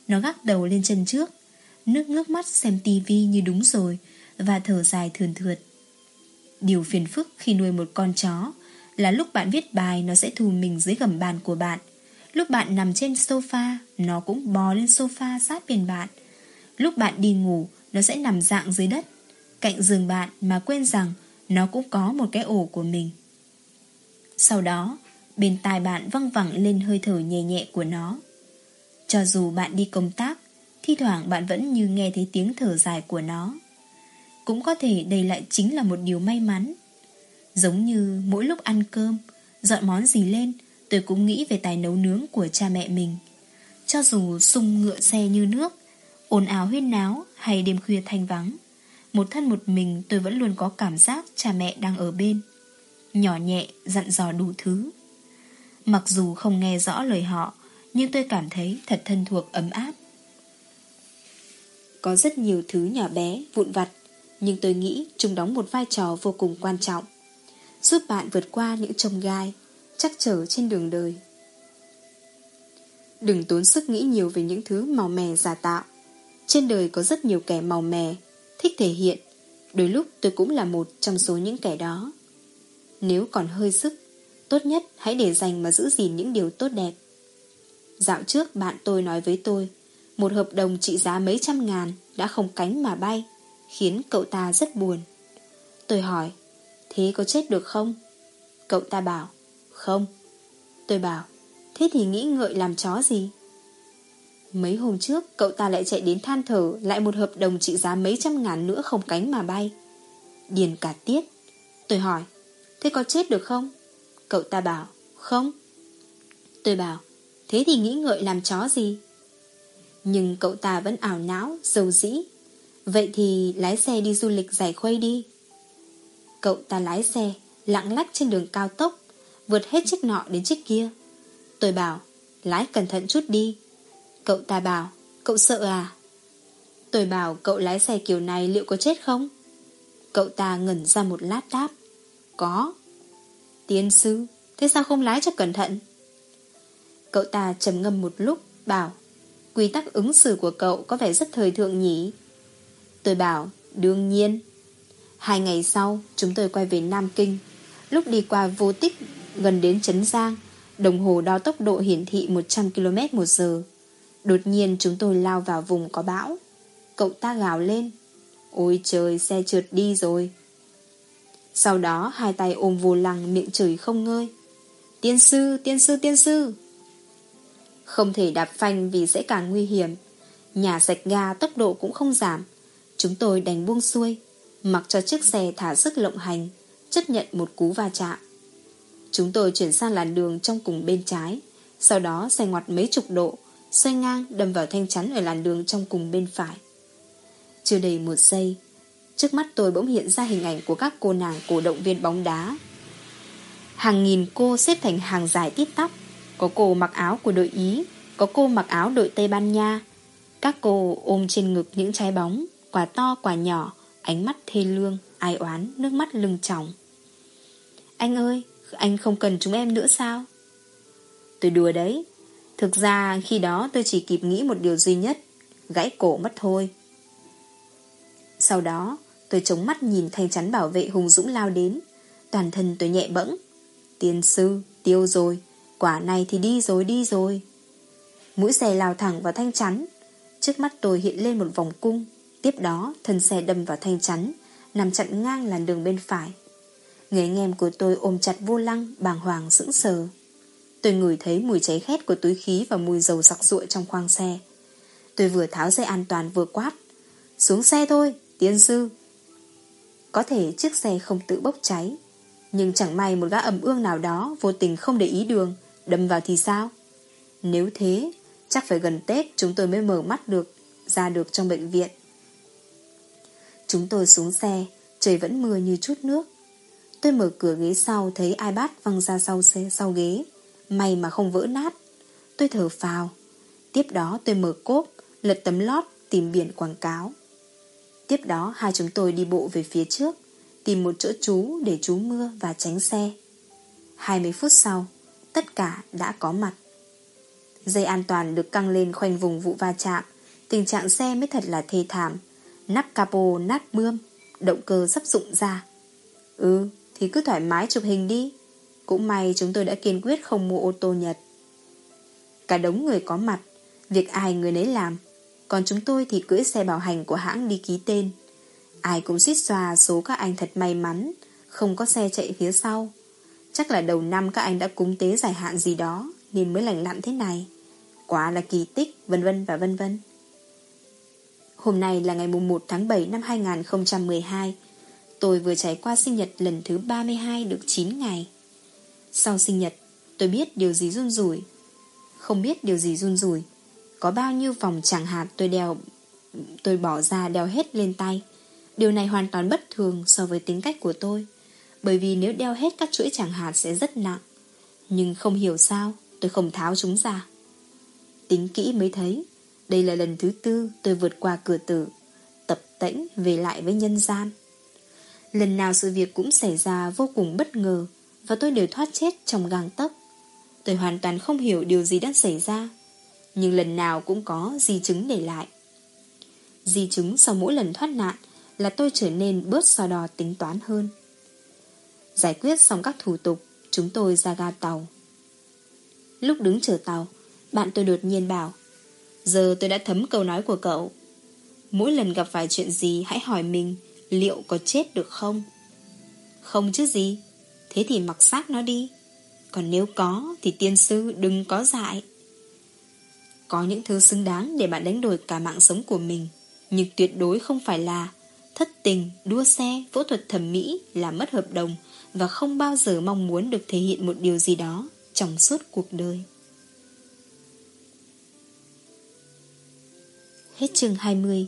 Nó gác đầu lên chân trước Nước ngước mắt xem tivi như đúng rồi Và thở dài thườn thượt. Điều phiền phức khi nuôi một con chó Là lúc bạn viết bài Nó sẽ thù mình dưới gầm bàn của bạn. Lúc bạn nằm trên sofa, Nó cũng bò lên sofa sát bên bạn. Lúc bạn đi ngủ, Nó sẽ nằm dạng dưới đất, Cạnh giường bạn mà quên rằng Nó cũng có một cái ổ của mình. Sau đó, Bên tai bạn văng vẳng lên hơi thở nhẹ nhẹ của nó. Cho dù bạn đi công tác, Thi thoảng bạn vẫn như nghe thấy tiếng thở dài của nó. Cũng có thể đây lại chính là một điều may mắn. Giống như mỗi lúc ăn cơm, Dọn món gì lên Tôi cũng nghĩ về tài nấu nướng của cha mẹ mình. Cho dù sung ngựa xe như nước ồn ào huyên náo hay đêm khuya thanh vắng Một thân một mình tôi vẫn luôn có cảm giác cha mẹ đang ở bên Nhỏ nhẹ dặn dò đủ thứ. Mặc dù không nghe rõ lời họ Nhưng tôi cảm thấy thật thân thuộc ấm áp. Có rất nhiều thứ nhỏ bé, vụn vặt Nhưng tôi nghĩ chúng đóng một vai trò vô cùng quan trọng Giúp bạn vượt qua những trông gai Chắc trở trên đường đời. Đừng tốn sức nghĩ nhiều về những thứ màu mè giả tạo. Trên đời có rất nhiều kẻ màu mè, Thích thể hiện. Đôi lúc tôi cũng là một trong số những kẻ đó. Nếu còn hơi sức, Tốt nhất hãy để dành mà giữ gìn những điều tốt đẹp. Dạo trước bạn tôi nói với tôi, Một hợp đồng trị giá mấy trăm ngàn Đã không cánh mà bay, Khiến cậu ta rất buồn. Tôi hỏi, Thế có chết được không? Cậu ta bảo không? Tôi bảo, Thế thì nghĩ ngợi làm chó gì? Mấy hôm trước, cậu ta lại chạy đến than thở Lại một hợp đồng trị giá mấy trăm ngàn nữa không cánh mà bay. Điền cả tiết. Tôi hỏi, Thế có chết được không? Cậu ta bảo, Không. Tôi bảo, Thế thì nghĩ ngợi làm chó gì? Nhưng cậu ta vẫn ảo não, Dầu dĩ. Vậy thì lái xe đi du lịch giải khuây đi. Cậu ta lái xe Lặng lách trên đường cao tốc Vượt hết chiếc nọ đến chiếc kia Tôi bảo Lái cẩn thận chút đi Cậu ta bảo Cậu sợ à Tôi bảo cậu lái xe kiểu này liệu có chết không Cậu ta ngẩn ra một lát đáp Có Tiên sư, thế sao không lái cho cẩn thận? Cậu ta trầm ngâm một lúc, bảo Quy tắc ứng xử của cậu có vẻ rất thời thượng nhỉ? Tôi bảo, đương nhiên. Hai ngày sau, chúng tôi quay về Nam Kinh. Lúc đi qua vô tích, gần đến Trấn Giang, đồng hồ đo tốc độ hiển thị 100 km một giờ. Đột nhiên chúng tôi lao vào vùng có bão. Cậu ta gào lên. Ôi trời, xe trượt đi rồi. Sau đó hai tay ôm vô lăng miệng chửi không ngơi. Tiên sư, tiên sư, tiên sư. Không thể đạp phanh vì sẽ càng nguy hiểm. Nhà sạch ga tốc độ cũng không giảm. Chúng tôi đành buông xuôi, mặc cho chiếc xe thả sức lộng hành, chấp nhận một cú va chạm. Chúng tôi chuyển sang làn đường trong cùng bên trái, sau đó xoay ngoặt mấy chục độ, xoay ngang đâm vào thanh chắn ở làn đường trong cùng bên phải. Chưa đầy một giây, Trước mắt tôi bỗng hiện ra hình ảnh của các cô nàng cổ động viên bóng đá. Hàng nghìn cô xếp thành hàng dài tít tắp. Có cô mặc áo của đội Ý, có cô mặc áo đội Tây Ban Nha. Các cô ôm trên ngực những trái bóng, quả to quả nhỏ, ánh mắt thê lương, ai oán, nước mắt lưng tròng. Anh ơi, anh không cần chúng em nữa sao? Tôi đùa đấy. Thực ra khi đó tôi chỉ kịp nghĩ một điều duy nhất, gãy cổ mất thôi. Sau đó, tôi chống mắt nhìn thanh chắn bảo vệ hùng dũng lao đến. Toàn thân tôi nhẹ bẫng. Tiên sư, tiêu rồi. Quả này thì đi rồi, đi rồi. Mũi xe lao thẳng vào thanh chắn. Trước mắt tôi hiện lên một vòng cung. Tiếp đó, thân xe đâm vào thanh chắn, nằm chặn ngang làn đường bên phải. Người anh em của tôi ôm chặt vô lăng, bàng hoàng sững sờ. Tôi ngửi thấy mùi cháy khét của túi khí và mùi dầu sặc ruội trong khoang xe. Tôi vừa tháo dây an toàn vừa quát. Xuống xe thôi, Tiên sư Có thể chiếc xe không tự bốc cháy Nhưng chẳng may một gã ẩm ương nào đó Vô tình không để ý đường Đâm vào thì sao Nếu thế chắc phải gần Tết Chúng tôi mới mở mắt được Ra được trong bệnh viện Chúng tôi xuống xe Trời vẫn mưa như chút nước Tôi mở cửa ghế sau, Thấy iPad văng ra sau xe, sau ghế. May mà không vỡ nát. Tôi thở phào. Tiếp đó tôi mở cốp, Lật tấm lót, tìm biển quảng cáo. Tiếp đó hai chúng tôi đi bộ về phía trước, Tìm một chỗ trú để trú mưa và tránh xe. 20 phút sau, Tất cả đã có mặt. Dây an toàn được căng lên khoanh vùng vụ va chạm. Tình trạng xe mới thật là thê thảm. Nắp capo nát bươm, Động cơ sắp rụng ra. Ừ thì cứ thoải mái chụp hình đi. Cũng may chúng tôi đã kiên quyết không mua ô tô Nhật. Cả đống người có mặt, Việc ai người nấy làm. Còn chúng tôi thì cưỡi xe bảo hành của hãng đi ký tên. Ai cũng xít xòa số các anh thật may mắn, Không có xe chạy phía sau. Chắc là đầu năm các anh đã cúng tế giải hạn gì đó, Nên mới lành lặn thế này. Quá là kỳ tích, Vân vân và vân vân. Hôm nay là ngày mùng 1 tháng 7 năm 2012 Tôi vừa trải qua sinh nhật lần thứ 32 được 9 ngày. Sau sinh nhật, Tôi biết điều gì run rủi. Không biết điều gì run rủi. Có bao nhiêu vòng chẳng hạt tôi đeo, Tôi bỏ ra đeo hết lên tay. Điều này hoàn toàn bất thường so với tính cách của tôi, Bởi vì nếu đeo hết các chuỗi chẳng hạt sẽ rất nặng. Nhưng không hiểu sao, Tôi không tháo chúng ra. Tính kỹ mới thấy, Đây là lần thứ tư tôi vượt qua cửa tử, Tập tễnh về lại với nhân gian. Lần nào sự việc cũng xảy ra vô cùng bất ngờ, Và tôi đều thoát chết trong gang tấc. Tôi hoàn toàn không hiểu điều gì đã xảy ra, Nhưng lần nào cũng có di chứng để lại. Di chứng sau mỗi lần thoát nạn Là tôi trở nên bớt so đo tính toán hơn. Giải quyết xong các thủ tục, Chúng tôi ra ga tàu. Lúc đứng chờ tàu, Bạn tôi đột nhiên bảo, Giờ tôi đã thấm câu nói của cậu. Mỗi lần gặp phải chuyện gì, Hãy hỏi mình Liệu có chết được không? Không chứ gì. Thế thì mặc xác nó đi. Còn nếu có thì tiên sư đừng có dại. Có những thứ xứng đáng Để bạn đánh đổi cả mạng sống của mình Nhưng tuyệt đối không phải là Thất tình, đua xe, phẫu thuật thẩm mỹ Là mất hợp đồng Và không bao giờ mong muốn được thể hiện một điều gì đó Trong suốt cuộc đời. Hết chương 20